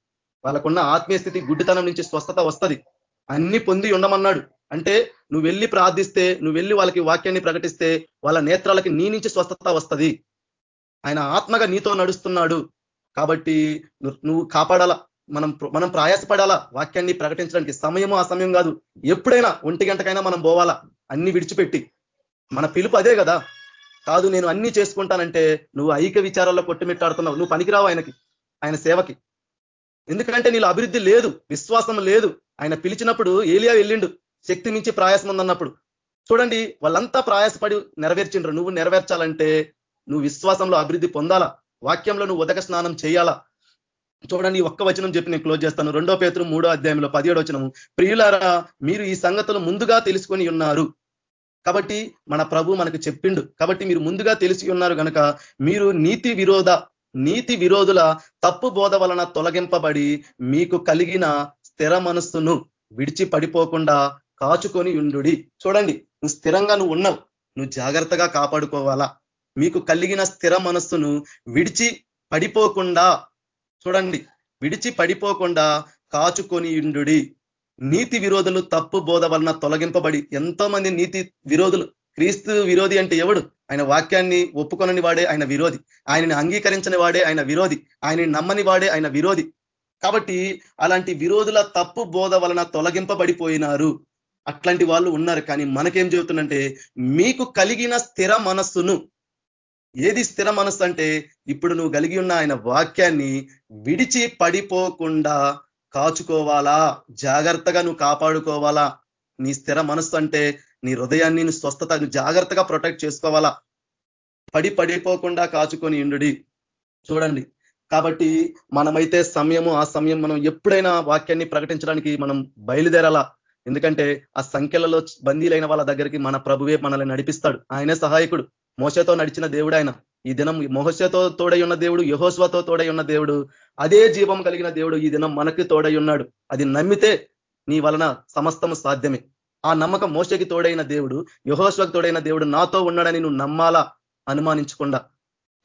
వాళ్ళకున్న ఆత్మీయ స్థితి గుడ్డితనం నుంచి స్వస్థత వస్తుంది. అన్ని పొంది ఉండమన్నాడు. అంటే నువ్వు వెళ్ళి ప్రార్థిస్తే నువ్వు వెళ్ళి వాళ్ళకి వాక్యాన్ని ప్రకటిస్తే వాళ్ళ నేత్రాలకి నీ నుంచి స్వస్థత వస్తుంది. ఆయన ఆత్మగా నీతో నడుస్తున్నాడు. కాబట్టి నువ్వు కాపాడాలా? మనం మనం ప్రయాసపడాలా? వాక్యాన్ని ప్రకటించడానికి సమయము ఆ సమయం కాదు. ఎప్పుడైనా ఒంటి గంటకైనా మనం పోవాలా అన్ని విడిచిపెట్టి. మన పిలుపు అదే కదా. కాదు నేను అన్ని చేసుకుంటానంటే నువ్వు ఐక్య విచారాల్లో కొట్టుమిట్టాడుతున్నావు. నువ్వు పనికిరావు ఆయనకి ఆయన సేవకి. ఎందుకంటే నీళ్ళు అభివృద్ధి లేదు విశ్వాసం లేదు. ఆయన పిలిచినప్పుడు ఏలియా వెళ్ళిండు శక్తి మించి ప్రయాసం ఉందన్నప్పుడు. చూడండి వాళ్ళంతా ప్రయాసపడి నెరవేర్చిండ్రు. నువ్వు నెరవేర్చాలంటే నువ్వు విశ్వాసంలో అభివృద్ధి పొందాలా? వాక్యంలో నువ్వు ఉదక స్నానం చేయాలా? చూడండి ఒక్క వచనం చెప్పి నేను క్లోజ్ చేస్తాను. రెండో పేతులు మూడో అధ్యాయంలో పదిహేడు వచనము. ప్రియులారా మీరు ఈ సంగతులు ముందుగా తెలుసుకొని ఉన్నారు. కాబట్టి మన ప్రభు మనకు చెప్పిండు. కాబట్టి మీరు ముందుగా తెలిసి ఉన్నారు కనుక మీరు నీతి విరోధ నీతి విరోధుల తప్పు బోధ వలన తొలగింపబడి మీకు కలిగిన స్థిర మనస్సును విడిచి పడిపోకుండా కాచుకొని ఉండు చూడండి నువ్వు స్థిరంగా నువ్వు ఉన్నావు. నువ్వు జాగ్రత్తగా కాపాడుకోవాలా? మీకు కలిగిన స్థిర మనస్సును విడిచి పడిపోకుండా చూడండి విడిచి పడిపోకుండా కాచుకొని ఉండు నీతి విరోధులు తప్పు బోధ వలన తొలగింపబడి ఎంతో మంది నీతి విరోధులు క్రీస్తు విరోధి అంటే ఎవడు? ఆయన వాక్యాన్ని ఒప్పుకొనని వాడే ఆయన విరోధి. ఆయనని అంగీకరించని వాడే ఆయన విరోధి. ఆయనని నమ్మని వాడే ఆయన విరోధి. కాబట్టి అలాంటి విరోధుల తప్పు బోధ వలన తొలగింపబడిపోయినారు. అట్లాంటి వాళ్ళు ఉన్నారు. కానీ మనకేం చెబుతుందంటే మీకు కలిగిన స్థిర మనస్సును ఏది స్థిర మనస్సు అంటే ఇప్పుడు నువ్వు కలిగి ఉన్న ఆయన వాక్యాన్ని విడిచి పడిపోకుండా కాచుకోవాలా? జాగ్రత్తగా నువ్వు కాపాడుకోవాలా? నీ స్థిర మనస్సు అంటే నీ హృదయాన్ని స్వస్థత జాగ్రత్తగా ప్రొటెక్ట్ చేసుకోవాలా? పడి పడిపోకుండా కాచుకొని ఇండుడి చూడండి. కాబట్టి మనమైతే సమయము ఆ సమయం మనం ఎప్పుడైనా వాక్యాన్ని ప్రకటించడానికి మనం బయలుదేరాలా? ఎందుకంటే ఆ సంఖ్యలలో బందీలైన వాళ్ళ దగ్గరికి మన ప్రభువే మనల్ని నడిపిస్తాడు. ఆయనే సహాయకుడు. మోసతో నడిచిన దేవుడు ఆయన ఈ దినం మోహస్యతో తోడై ఉన్న దేవుడు యహోస్వతో తోడై ఉన్న దేవుడు అదే జీవం కలిగిన దేవుడు ఈ దినం మనకి తోడై ఉన్నాడు అది నమ్మితే నీ వలన సమస్తము సాధ్యమే. ఆ నమ్మకం మోసకి తోడైన దేవుడు యహోస్వకు తోడైన దేవుడు నాతో ఉన్నాడని నువ్వు నమ్మాలా? అనుమానించకుండా.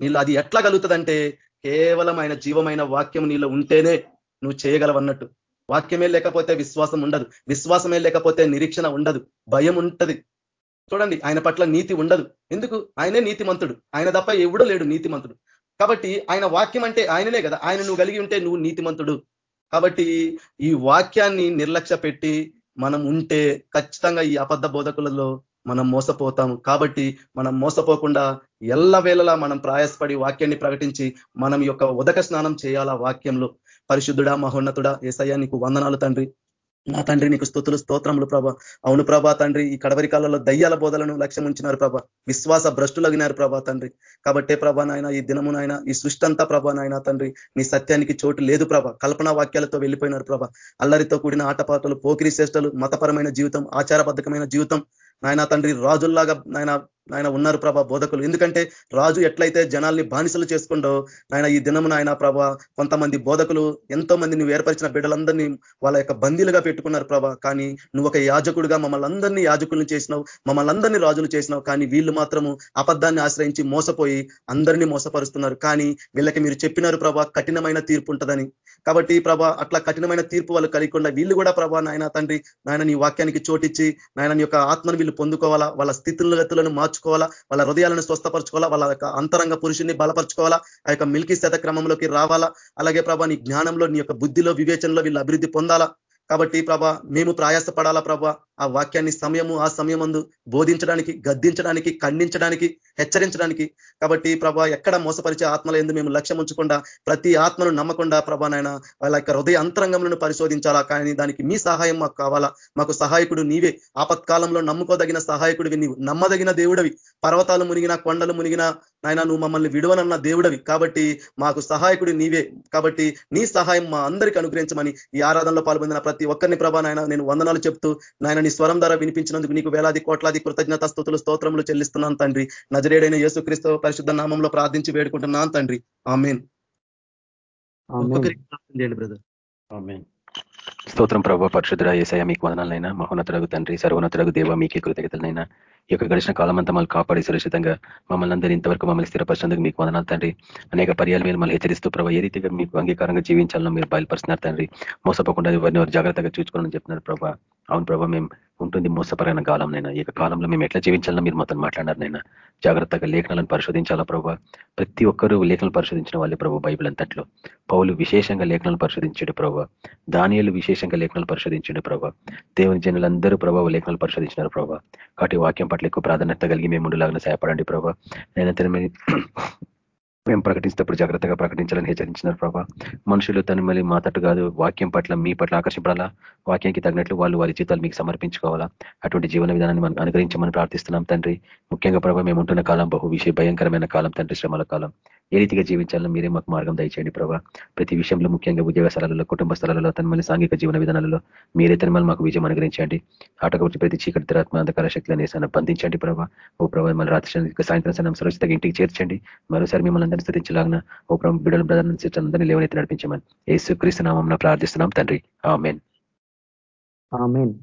నీళ్ళు అది ఎట్లా కలుగుతుందంటే కేవలం ఆయన జీవమైన వాక్యం నీలో ఉంటేనే నువ్వు చేయగలవన్నట్టు. వాక్యమే లేకపోతే విశ్వాసం ఉండదు. విశ్వాసమే లేకపోతే నిరీక్షణ ఉండదు. భయం ఉంటది. చూడండి ఆయన పట్ల నీతి ఉండదు. ఎందుకు? ఆయనే నీతిమంతుడు. ఆయన తప్ప ఎవడో లేడు నీతిమంతుడు. కాబట్టి ఆయన వాక్యం అంటే ఆయననే కదా. ఆయన నువ్వు కలిగి ఉంటే నువ్వు నీతిమంతుడు. కాబట్టి ఈ వాక్యాన్ని నిర్లక్ష్య పెట్టి మనం ఉంటే ఖచ్చితంగా ఈ అబద్ధ బోధకులలో మనం మోసపోతాము. కాబట్టి మనం మోసపోకుండా ఎల్ల వేళలా మనం ప్రయాసపడి వాక్యాన్ని ప్రకటించి మనం యొక్క ఉదక స్నానం చేయాలా వాక్యంలో? పరిశుద్ధుడా మహోన్నతుడా ఏసయ్యా నీకు వందనాలు తండ్రి. నా తండ్రి నీకు స్థుతులు స్తోత్రములు ప్రభ. అవును ప్రభా తండ్రి ఈ కడవరి కాలంలో దయ్యాల బోధలను లక్ష్యం ఉంచినారు ప్రభ. విశ్వాస భ్రష్టులగినారు ప్రభా తండ్రి. కాబట్టే ప్రభా నాయన ఈ దినము నాయన ఈ సృష్టి అంతా ప్రభా నాయన తండ్రి నీ సత్యానికి చోటు లేదు ప్రభ. కల్పనా వాక్యాలతో వెళ్ళిపోయినారు ప్రభ. అల్లరితో కూడిన ఆటపాటలు పోకిరి శ్రేష్టలు మతపరమైన జీవితం ఆచారబద్ధకమైన జీవితం నాయన తండ్రి రాజుల్లాగా నాయన నాయన ఉన్నారు ప్రభా బోధకులు. ఎందుకంటే రాజు ఎట్లయితే జనాల్ని బానిసలు చేసుకుండో నాయన ఈ దినము నాయన ప్రభా కొంతమంది బోధకులు ఎంతో మంది నువ్వు ఏర్పరిచిన బిడ్డలందరినీ వాళ్ళ యొక్క బందీలుగా పెట్టుకున్నారు ప్రభా. కానీ నువ్వు ఒక యాజకుడిగా మమ్మల్ని అందరినీ యాజకులను చేసినావు మమ్మల్ని అందరినీ రాజులు చేసినావు. కానీ వీళ్ళు మాత్రము అబద్ధాన్ని ఆశ్రయించి మోసపోయి అందరినీ మోసపరుస్తున్నారు. కానీ వీళ్ళకి మీరు చెప్పినారు ప్రభా కఠినమైన తీర్పు ఉంటుందని. కాబట్టి ప్రభా అట్లా కఠినమైన తీర్పు వాళ్ళు కలిగకుండా వీళ్ళు కూడా ప్రభా నాయన తండ్రి నాయన నీ వాక్యానికి చోటిచ్చి నాయన యొక్క ఆత్మను వీళ్ళు పొందుకోవాలా వాళ్ళ స్థితులగతులను మార్చుకోవాలా వాళ్ళ హృదయాలను స్వస్థపరచుకోవాలా? వాళ్ళ యొక్క అంతరంగ పురుషుని బలపరచుకోవాలా? ఆ యొక్క మిల్కీ శత క్రమంలోకి రావాలా? అలాగే ప్రభా నీ జ్ఞానంలో నీ యొక్క బుద్ధిలో వివేచనలో వీళ్ళు అభివృద్ధి పొందాలా? కాబట్టి ప్రభ మేము ప్రయాసపడాలా ప్రభ ఆ వాక్యాన్ని సమయము ఆ సమయమందు బోధించడానికి గద్దించడానికి ఖండించడానికి హెచ్చరించడానికి. కాబట్టి ప్రభ ఎక్కడ మోసపరిచే ఆత్మల ఎందు మేము లక్ష్యం ఉంచకుండా ప్రతి ఆత్మను నమ్మకుండా ప్రభా నాయన వాళ్ళ యొక్క హృదయ అంతరంగంలో పరిశోధించాలా కానీ దానికి మీ సహాయం మాకు కావాలా. మాకు సహాయకుడు నీవే. ఆపత్కాలంలో నమ్ముకోదగిన సహాయకుడివి నీవు. నమ్మదగిన దేవుడవి. పర్వతాలు మునిగిన కొండలు మునిగిన నాయన నువ్వు మమ్మల్ని విడవనన్న దేవుడవి. కాబట్టి మాకు సహాయకుడు నీవే. కాబట్టి నీ సహాయం మా అందరికీ అనుగ్రహించమని ఈ ఆరాధనలో పాల్పొందిన ప్రతి ఒక్కరిని ప్రభా నాయన నేను వందనాలు చెప్తూ నాయన నీ స్వరం ద్వారా వినిపించినందుకు నీకు వేలాది కోట్లాది కృతజ్ఞత స్థుతులు స్తోత్రములు చెల్లిస్తున్నాను తండ్రి. నజరేడైన యేసుక్రీస్తు పరిశుద్ధ నామంలో ప్రార్థించి వేడుకుంటున్నాను తండ్రి. ఆమెన్. చేయండి బ్రదర్. స్తోత్రం ప్రభావ పరిశుద్ర ఏసయ మీకు వదనాలైనా మహోన్నతులకు తండ్రి సర్వోన్నతులకు దేవ మీకే కృతజ్ఞతలైనా ఈ యొక్క గడిచిన కాలమంతా మళ్ళీ కాపాడి సురక్షితంగా మమ్మల్ని అందరూ ఇంతవరకు మమ్మల్ని స్థిరపరిచినందుకు మీకు వదనాలు తండ్రి. అనేక పర్యాలు మీరు మళ్ళీ హెచ్చరిస్తూ ప్రభావ ఏ రీతిగా మీకు అంగీకారంగా జీవించాలని మీరు బయలుపరుస్తున్నారు తండ్రి. మోసపోకుండా ఎవరిని వారు జాగ్రత్తగా చూసుకోవాలని చెప్తున్నారు ప్రభా. అవును ప్రభావ మేము ఉంటుంది మోసపరైన కాలం నైనా ఈ కాలంలో మేము ఎట్లా జీవించాలని మీరు మొత్తం మాట్లాడారు నైనా జాగ్రత్తగా లేఖనాలను పరిశోధించాలా ప్రభావ ప్రతి ఒక్కరూ లేఖనాలు పరిశోధించిన వాళ్ళే ప్రభు బైబిల్ అంతట్లో. పౌలు విశేషంగా లేఖనాలు పరిశోధించాడు ప్రభావ దానియలు విశేషంగా లేఖనాలు పరిశోధించండి ప్రభావ దేవుని జనులందరూ ప్రభావ లేఖనాలు పరిశోధించినారు ప్రభావ కాబట్టి వాక్యం పట్ల ఎక్కువ ప్రాధాన్యత కలిగి మేము ముందులాగా సహాయపడండి ప్రభా. నేను మేము ప్రకటిస్తేప్పుడు జాగ్రత్తగా ప్రకటించాలని హెచ్చరించినారు ప్రభా. మనుషులు తను మళ్ళీ మాతట్టు కాదు వాక్యం పట్ల మీ పట్ల ఆకర్షించాలా వాక్యానికి తగినట్లు వాళ్ళు వారి జీతాలు మీకు సమర్పించుకోవాలా? అటువంటి జీవన విధానాన్ని మనం అనుగ్రహించమని ప్రార్థిస్తున్నాం తండ్రి. ముఖ్యంగా ప్రభావ మేము ఉంటున్న కాలం బహు విషయ భయంకరమైన కాలం తండ్రి శ్రమల కాలం. ఏ రీతిగా జీవించాలని మీరే మాకు మార్గం దయచేయండి ప్రభావ ప్రతి విషయంలో ముఖ్యంగా ఉద్యోగ స్థలాలలో కుటుంబ స్థలాలలో తనమల్లి సాంఘిక జీవన విధానాలలో మీరే తనమల్ని మాకు విజయం అనుగ్రహించండి. ఆటకు ప్రతి చీకటి దురాత్మ అంధకార శక్తులను వేసాను బంధించండి ప్రభావ ఓ ప్రభావ మళ్ళీ రాత్రి సాయంత్రం సమయం సురక్షితంగా ఇంటికి చేర్చండి. మరోసారి మిమ్మల్ని అందరినీ స్థితించలాగిన ఓ ప్రభు బిడ్డలు బ్రదర్ నుంచి అందరినీ లేవనైతే నడిపించమని ఏ క్రీస్తు ప్రార్థిస్తున్నాం తండ్రి. ఆమెన్.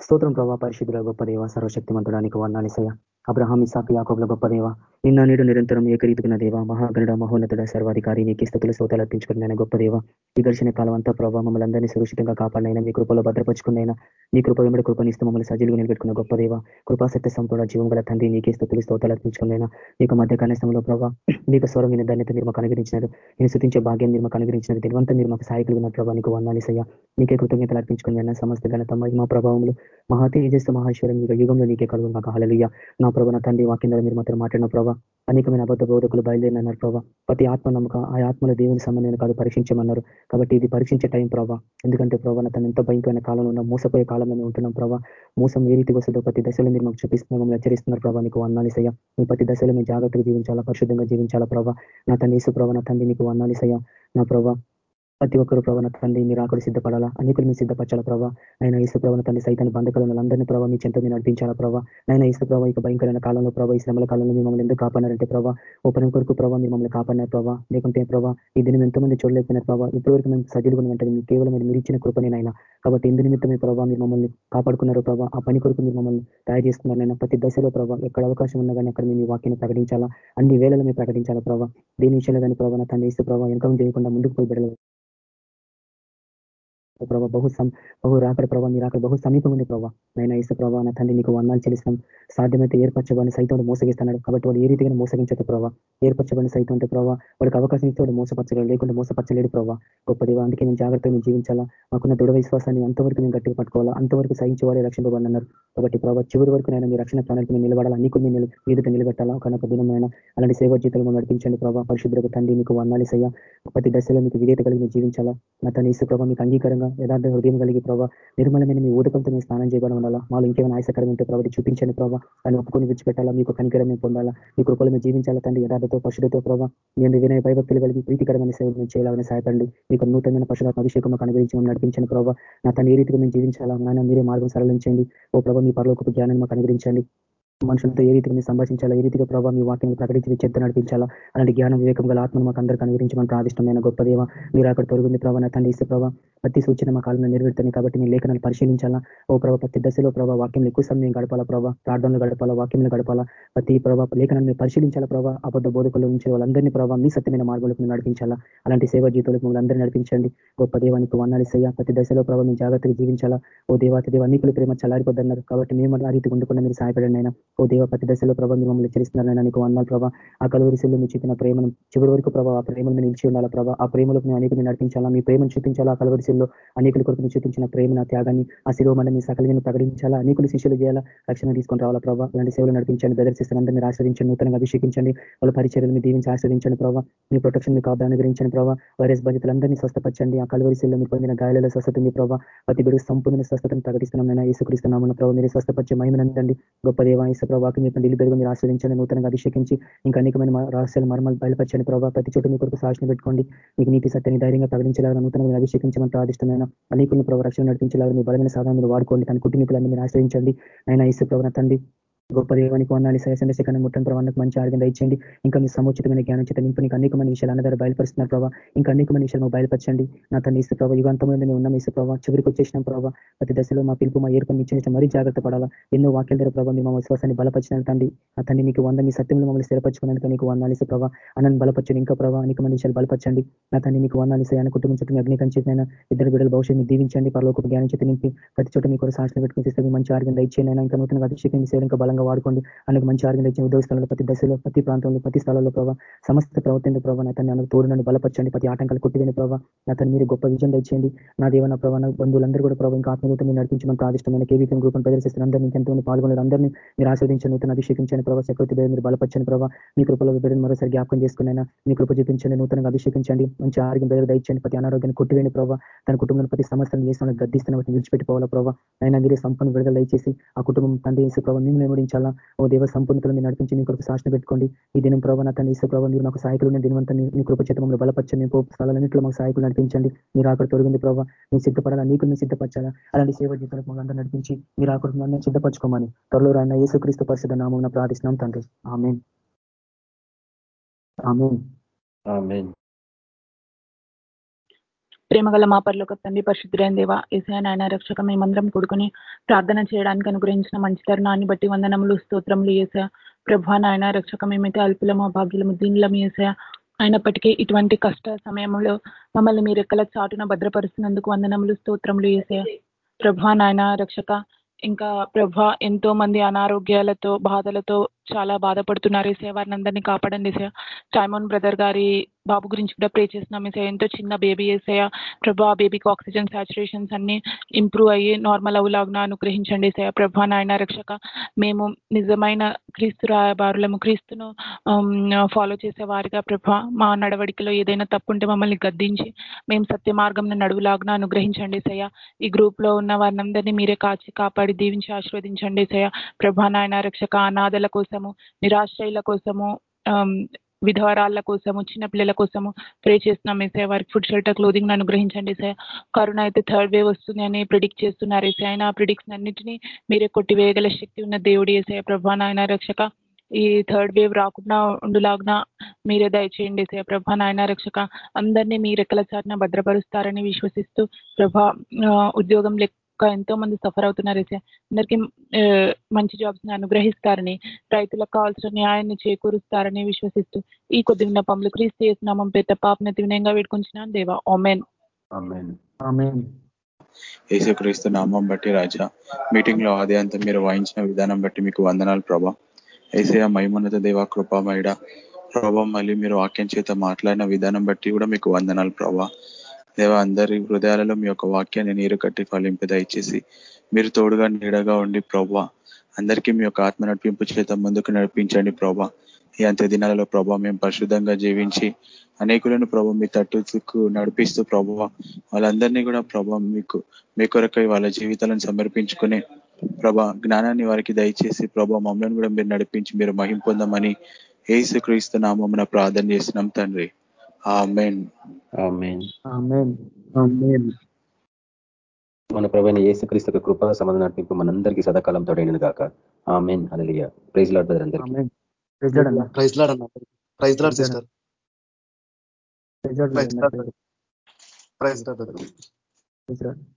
స్తోత్రం ప్రభా పరిశుద్ధుల గొప్ప దేవ సర్వశక్తిమంతుడానికి వర్ణాలిసయ అబ్రహాం ఇసాక్ యాకోబుల గొప్ప దేవ నిన్న నేడు నిరంతరం ఏకరీతిన దేవ మహాగణుడ మహోన్నతుడ సర్వాధికారి నీకు స్థుతులు శ్రోతలు అర్పించుకున్న గొప్ప దేవ ఈ ఘర్షణ కాలం అంతా ప్రభావ మమ్మల్ని అందరినీ సురక్షితంగా కాపాడినైనా మీ కృపలో భద్రపరుచుకున్నైనా మీ కృప వెంబడి కృపనిస్తూ మమ్మల్ని సజీలుగా నిలబెట్టుకున్న గొప్ప దేవ కృపాసక్తి సంపూర్ణ జీవం గల తండ్రి నీకే స్థుతులు శ్రోతలు అర్పించుకున్నైనా మీకు మధ్య కనీసంలో ప్రభావ మీకు స్వరం విని ధన్యత మీరు మాకు అనుగ్రహించినారు నేను శృతించే భాగ్యం మీరు మాకు అనుగ్రహించినారు దివంతా మీరు మాకు సహాయకులు ఉన్న ప్రభావ నీకు వందాలిసయ్యా నీకే కృతజ్ఞతలు అర్పించుకున్న సమస్త ఘనత మహిమా ప్రభావములు మహా తేజస్సు మహేశ్వరం యుగంలో నీకే కలుగు మాకు హలలుయ్య నా ప్రభా నా తండ్రి వాక్యం మీరు మాత్రం మాట్లాడిన ప్రభావ అనేకమైన అబద్ధ బోధకులు బయలుదేరినన్నారు ప్రభావ ప్రతి ఆత్మ నమ్మక ఆ ఆత్మల దేవుని సంబంధమైన కాదు పరీక్షించమన్నారు. కాబట్టి ఇది పరీక్షించే టైం ప్రభావ ఎందుకంటే ప్రభావ తను ఎంతో భయంకరమైన కాలంలో ఉన్న మోసపోయే కాలంలో ఉంటున్నాం ప్రభావ మోసం ఏ రీతి వస్తుందో ప్రతి దశలో మీరు మాకు చూపిస్తున్నా మమ్మల్ని హెచ్చరిస్తున్నారు ప్రభావ నీకు వందాలిసయ్య నువ్వు ప్రతి దశలో మేము జాగ్రత్తగా జీవించాలా పరిశుద్ధంగా జీవించాలా ప్రభావ నా తన ఈసు ప్రభావ నా తండ్రి నీకు వందాలిసయ్య నా ప్రభావ ప్రతి ఒక్కరు ప్రవణ తండ్రి మీరు ఆకలి సిద్ధపడాలా? అనేకులు మీరు సిద్ధపరచాలా ప్రభావ ఆయన ఈసు ప్రవణ తండ్రి సైతాన్ని బంధకాలను అందరినీ ప్రభావ మీ చెంత మీరు నడిపించాలా ప్రభావ ఆయన ఈసు ప్రభావ ఇక భయంకరమైన కాలంలో ప్రభావ ఈ శ్రమల కాలంలో మిమ్మల్ని ఎందుకు కాపాడారంటే ప్రభావ ఓపెన్ కొరకు ప్రభావ మీరు మమ్మల్ని కాపాడినారు ప్రభావ లేకుంటే ప్రభావ ఈ దినం ఎంతో మంది చూడలేకపోయినారు ప్రభావ ఇప్పటివరకు మేము సజీలుగా ఉంటుంది మీ కేవలం మీరు ఇచ్చిన కృపనేనైనా కాబట్టి ఇందు నిమిత్తమే ప్రభావ మీరు మమ్మల్ని కాపాడుకున్నారు ప్రభావ ఆ పని కొరకు మీరు మమ్మల్ని తయారు చేసుకున్నారైనా ప్రతి దశలో ప్రభావ ఎక్కడ అవకాశం ఉన్నా కానీ అక్కడ మేము వాక్యాన్ని ప్రకటించాలా? అన్ని వేళలో మేము ప్రకటించాలా ప్రభావ దీని విషయంలో కానీ ప్రభావ తన ఇసు ప్రభావ వెనకం చేయకుండా ముందుకు పోయి బిడలు ప్రభావ బహు బహు రాకడ ప్రభావ మీరు అక్కడ బహు సమీపం ఉంది ప్రభావ నైనా ఇసు ప్రభావ నా తండ్రి నీకు వర్ణాలు చెల్లిస్తాం. సాధ్యమైతే ఏర్పరచబడిన సైతం మోసగిస్తున్నాడు. కాబట్టి వాడు ఏ రీతిగా మోసగించదు ప్రభావ ఏర్పరచబడిన సైతం అంటే ప్రభావ వాడికి అవకాశం ఇస్తే వాడు మోసపరచలేడు లేకుండా మోసపరచలేడు ప్రభావ గొప్ప దేవ అందుకే మేము జాగ్రత్తగా జీవించాలా? మాకున్న దృఢ విశ్వాసాన్ని అంతవరకు మేము గట్టిగా పట్టుకోవాలా? అంతవరకు సహించే వారే రక్షింపబడినన్నారు కాబట్టి ప్రభావ చివరి వరకు నేను మీ రక్షణ ప్రణాళిక మేము నిలబడాలా? నీకు మీరు ఎదుట నిలబెట్టాలా? కనుక దినమైన అలాంటి సేవ జీతాలు నడిపించండి ప్రభావ పరిశుద్ధులకు తండ్రి మీకు వర్ణాలిసయ్యా ప్రతి దశలో మీకు విధేత కలిగి జీవించాలా? నా తన ఇసు ప్రభావ మీకు అంగీకారంగా యథార్థ హృదయం కలిగి ప్రభావ నిర్మలమైన మీ ఊదకంతో మీ స్నానం చేయడం ఉండాలా? మాలో ఇంకేమైనా ఆశకరం ఉంటే ప్రభావ చూపించండి ప్రభావ దాన్ని ఒప్పుకొని విడిచిపెట్టాలా? మీకు కనికరం మేము పొందాలా? మీ కృపలు మేము జీవించాలా తండ్రి? యథార్థతో పశువులతో ప్రభావ నేను వినయ భయభక్తులు కలిగి ప్రీతికరమైన సేవలు మేము చేయాలని సహాయపడండి. మీకు నూతనమైన పశువులకు అభిషేకం మాకు అనుగ్రహించి మేము నడిపించండి ప్రభావ నా తన ఏ రీతిగా మేము జీవించాలా? నాయన మీరే మార్గం సరళించండి. ఓ ప్రభావ మీ పరలోకపు జ్ఞానాన్ని మాకు అనుగ్రహించండి. మనుషులతో ఏ రీతిగా మీరు సంభాషించాలా? ఏ రీతిగా ప్రభావ మీ వాక్యం ప్రకటించి చెత్త నడిపించాలా? అలాంటి జ్ఞానం వివేకం గల ఆత్మను మాకు అందరికీ అనుగ్రహించమని ప్రాదిష్టమైన గొప్ప దేవ మీరు అక్కడ తొలగింది ప్రభావ తండ్రి ఇస్తే ప్రభావ ప్రతి సూచన మా కాలంలో నెరవేరుతుంది కాబట్టి మీ లేఖనాలు పరిశీలించాలా? ఓ ప్రభావ ప్రతి దశలో ప్రభావ వాక్యం ఎక్కువ సమయం గడపాలా ప్రభావ ప్రార్థనలు గడపాలా? వాక్యంలో గడపాలా? ప్రతి ప్రభావ లేఖనాన్ని పరిశీలించాలా ప్రభావ అబద్ధ బోధకులు నుంచి వాళ్ళందరినీ ప్రభావ మీ సత్యమైన మార్గంలోకి నడిపించాలా? అలాంటి సేవ జీతులకు మిమ్మల్ని అందరినీ నడిపించండి. గొప్ప దేవానికి వందాలిసయ్యా ప్రతి దశలో ప్రభావ మేము జాగ్రత్తగా జీవించాలా? ఓ దేవాతి దేవ అన్నికులు ప్రేమ చల్లారిపోద్దన్నారు కాబట్టి మేము ఆ రీతి ఉండకుండా మీరు సహాయపడండి అయినా ఓ దేవ ప్రతి దశలో ప్రభావ మీరు మమ్మల్ని హెచ్చరిస్తున్నారని నీకు వన్నాలు ప్రభావ ఆ కలువరిశిలో మీరు చూపిన ప్రేమను చివరి వరకు ప్రభావ ఆ ప్రేమను నిలిచి ఉండాలా ప్రభావ ఆ ప్రేమలకు మేము అనేక నడిపించాలా? మీ ప్రేమను చూపించాలా? ఆ శిష్యుల్లో అనేకుల కొరకు చూపించిన ప్రేమ త్యాగాన్ని ఆ శిలువ మన మీ సకలిని ప్రకటించాలా? అనేకులు శిష్యులు చేయాలా? రక్షణ తీసుకొని రావాలా ప్రభావ అలాంటి సేవలు నడిపించండి ప్రదర్శిస్తున్న అందరినీ ఆశ్రదించండి నూతనంగా అభిషేకించండి వాళ్ళ పరిచర్యలు మీ దీవించి ఆశ్రదించండి ప్రభావ మీ ప్రొటెక్షన్ మీకు ఆదాయాన్ని గురించండి ప్రభావ వైరస్ బాధితులందరినీ స్వస్థపరచండి. ఆ కలవరిశీల్లో మీరు పొందిన గాయాలలో స్వస్థత మీ ప్రభావ ప్రతి బిడ్డ సంపూర్ణ స్వస్థతను ప్రకటిస్తున్నాం నేను ఈసుక్రీస్తున్నామన్న ప్రభావ మీరు స్వస్థపరిచే మహిమనందండి గొప్ప దేవ ఈసు ప్రభావకి మీ పండి పెరుగు మీరు ఆశ్రదించండి నూతనంగా అభిషేకించి ఇంకా అనేకమైన రహస్యాలు మర్మాలు బయలుపరచండి ప్రభావ ప్రతి చోట మీ కొరకు సాక్షిని పెట్టుకోండి. మీకు నీతి సత్యాన్ని ధైర్యంగా ప్రకటించాలని నూతనంగా అభిషేకించమని ప్రార్థిస్తున్నాను అనేకులను ప్రభావ రక్షణ నడిపించాలని మీ బలమైన సాధన వాడుకోండి. తన కుటుంబీకులన్నీ మీరు ఆశ్రయించండి. ఆయన ఇసు ప్రభావ తండ్రి గొప్ప దేవానికి వందాలి. సరే సయసందర్శకన్న ముట్టని ప్రవాణకు మంచి ఆరోగ్యం దయచేయండి. ఇంకా మీ సముచితమైన జ్ఞానం చేత నింపు నీకు అనేకమైన విషయాలు అన్నదారు బయలుపరుస్తున్నారు ప్రభావ ఇంకా అనేకమైన విషయాలు బయలుపరచండి. నా తన ఇసు ప్రభావ యుగాంతమైన మేము ఉన్నాం ఇసు ప్రభావ చివరికి వచ్చేసిన ప్రభావ ప్రతి దశలో మా పిలుపు మా ఏర్పని ఇచ్చిన మరీ జాగ్రత్త పడాలా. ఎన్నో వాక్యాల ద్వారా ప్రభావ మీ మా విశ్వాసాన్ని బలపరిచిన తండ్రి. నా తన్ని మీకు వంద మీ సత్యంలో మమ్మల్ని స్థిరపరచుకున్నందుకు నీకు వందాలి ఇసు ప్రభావ అన్నను బలపరచండి. ఇంకా ప్రభావ అనేకమైన విషయాలు బలపరచండి. నా తన్ని మీకు వందాలి సయాన కుటుంబం చుట్టూ అగ్ని కంచేతైనా ఇద్దరు బిడ్డల భవిష్యత్తు దీవించండి. పరలోక జ్ఞానం చేతి నింపి ప్రతి చోట మీకు సాక్షులు పెట్టుకుని మంచి ఆరోగ్యం దయచేయండి. ఇంకా నూతన అభిషేకం సేవ ఇంకా బలంగా వాడుకోండి. అనేక మంచి ఆరోగ్యం ఇచ్చిన ఉద్యోగ స్థలంలో ప్రతి దశలో ప్రతి ప్రాంతంలో ప్రతి స్థలంలో ప్రభావ సమస్త ప్రవర్తన ప్రభావ అతన్ని తను తోడు నన్ను బలపరచండి. ప్రతి ఆటంకాలు కొట్టివేని ప్రభావ. అతను మీరు గొప్ప విజయం తెచ్చేయండి నా దేవన ప్రభావ బంధువులందరూ కూడా ప్రభావ ఇంకా ఆత్మీయత మీరు నడిపించమని ప్రాదిష్టమైన కేవీపీ గ్రూప్ ప్రదర్శిస్తున్న అందరినీ ఎంతో పాల్గొన్నారు అందరినీ మీరు ఆస్వాదించండి నూతన అభిషేకించండి ప్రభావ. చక్రవర్తి మీరు బలపరచండి ప్రభావ. మీ కృపలో బిడ్డను మరోసారి జ్ఞాపకం చేసుకున్నైనా మీ కృప చూపించండి. నూతనంగా అభిషేకించండి. మంచి ఆరోగ్యం బెదరు దయచండి ప్రతి అనారోగ్యాన్ని కొట్టివేయండి ప్రభావ. తన కుటుంబంలో ప్రతి సమస్యను చేసిన గద్దిస్తున్న వాటిని విడిచిపెట్టుకోవాలా ప్రభావ. అయినా మీరే సంపన్న విడుదల దయచేసి ఆ కుటుంబం తండ్రి చేసే ప్రభావ మిమ్మల్ని నెమ్మడించాలా ఓ దేవ సంపూర్ణతలు మీరు నడిపించి మీ కొరకు సాక్షణ పెట్టుకోండి. ఈ దినం ప్రభావ నా తండ్రి ఇసు ప్రభావ మీరు మాకు సాయకులు ఉన్న దినవంతా మీ కృపచేత మమ్మల్ని బలపరచండి మీ స్థలాలన్నింటిలో మాకు సాయకులు నడిపించండి. మీరు అక్కడ తొలగింది ప్రభావ మీరు సిద్ధపడాలా? నీకు మీరు సిద్ధపరచాలా? అలాంటి సేవ జీవితాలకు మమ్మల్ని నడిపించి మీరు అక్కడ నన్ను సిద్ధపరచుకోమని త్వరలో రాన్న యేసుక్రీస్తు పరిషత్ నామం ప్రార్థిస్తున్నాం తండ్రి. ఆమె ఆమె ప్రేమగల మా పర్లోక తండ్రి పరిశుద్ధులైన దేవ ఏసయ నాయన రక్షక మేమందరం కూడుకుని ప్రార్థన చేయడానికి అనుగ్రహించిన మంచి తరుణాన్ని బట్టి వందనములు స్తోత్రములు ఏసా ప్రభా నాయన రక్షక మేమైతే అల్పులము భాగ్యులము దీనిలము ఏసయ అయినప్పటికీ ఇటువంటి కష్ట సమయంలో మమ్మల్ని మీరు ఎక్కల చాటున భద్రపరుస్తున్నందుకు వందనములు స్తోత్రములు ఏసయ ప్రభా నాయన రక్షక ఇంకా ప్రభా ఎంతో మంది అనారోగ్యాలతో బాధలతో చాలా బాధపడుతున్నారు. ఏసే వారిని అందరినీ కాపాడండి సార్ టైమోన్ బ్రదర్ గారి బాబు గురించి కూడా ప్రే చేస్తున్నాం. సార్ ఎంతో చిన్న బేబీ వేసాయా ప్రభా బేబీకి ఆక్సిజన్ సాచురేషన్స్ అన్ని ఇంప్రూవ్ అయ్యి నార్మల్ అవులాగా అనుగ్రహించండి సార్ ప్రభా నాయన రక్షక. మేము నిజమైన క్రీస్తు రాయబారులము. క్రీస్తును ఫాలో చేసే వారిగా ప్రభా మా నడవడికలో ఏదైనా తప్పుంటే మమ్మల్ని గద్దించి మేము సత్య మార్గం నడువులాగా అనుగ్రహించండి సయ ఈ గ్రూప్లో ఉన్న వారిని మీరే కాచి కాపాడి దీవించి ఆశీర్వదించండి సయ ప్రభా నాయన రక్షక. అనాథల కోసం కోసము నిరాశ్రయుల కోసము విధవరాళ్ళ కోసము చిన్న పిల్లల కోసము ప్రే చేస్తున్నాం ఏసే వారికి ఫుడ్ షెల్టర్ క్లోదింగ్ అనుగ్రహించండి సార్ కరోనా అయితే థర్డ్ వేవ్ వస్తుంది అని ప్రిడిక్ట్ చేస్తున్నారు ఏసే ఆయన ఆ ప్రిడిక్షన్ అన్నింటినీ మీరే కొట్టివేయగల శక్తి ఉన్న దేవుడు ఏసే ప్రభా నాయన రక్షక ఈ థర్డ్ వేవ్ రాకుండా ఉండులాగ్న మీరే దయచేయండి సే ప్రభా నాయన రక్షక అందరినీ మీ రెక్కల చాటున భద్రపరుస్తారని విశ్వసిస్తూ ప్రభా ఉద్యోగం లెక్క ఎంతో మంది సఫర్ అవుతున్నారు అందరికీ మంచి జాబ్స్ని అనుగ్రహిస్తారని రైతులకు కావాల్సిన న్యాయాన్ని చేకూరుస్తారని విశ్వసిస్తూ ఈ కొద్ది విన్నపములు క్రీస్తు చేసినామం పెద్ద పాపనతి వినయంగా వేడుకుంటున్నాను దేవా ఓమెన్ యేసుక్రీస్తు నామం బట్టి రాజా మీటింగ్లో ఆది అంతా మీరు వాయించిన విధానం బట్టి మీకు వందనాలు ప్రభా. ఏసయ మైమున్నత దేవ కృపామయుడ ప్రభా మళ్ళీ మీరు వాక్యం చేత మాట్లాడిన విధానం బట్టి కూడా మీకు వందనాలు ప్రభా. దేవ అందరి హృదయాలలో మీ యొక్క వాక్యాన్ని నీరు కట్టి ఫలింపు దయచేసి. మీరు తోడుగా నీడగా ఉండి ప్రభా అందరికీ మీ యొక్క ఆత్మ నడిపింపు చేత ముందుకు నడిపించండి ప్రభా ఈ అంత్య దినాలలో ప్రభా మేము పరిశుద్ధంగా జీవించి అనేకులను ప్రభా మీ తట్టుకు నడిపిస్తూ ప్రభా వాళ్ళందరినీ కూడా ప్రభా మీకు మీ కొరకై వాళ్ళ జీవితాలను సమర్పించుకుని ప్రభా జ్ఞానాన్ని వారికి దయచేసి ప్రభా మమ్మల్ని కూడా మీరు నడిపించి మీరు మహిం పొందమని ఏసు నామమున ప్రార్థన చేసినాం తండ్రి. మన ప్రవైన ఏసుక్రీస్తు కృపా సంబంధం నడిపింపు మనందరికీ సదాకాలం తోడైనది కాక ఆమెన్. అలలియ ప్రైజ్ లాడ్ బ్రదర్ అందరికీ. ప్రైజ్ లాడ్ అన్న. Praise lord sister praise lord praise lord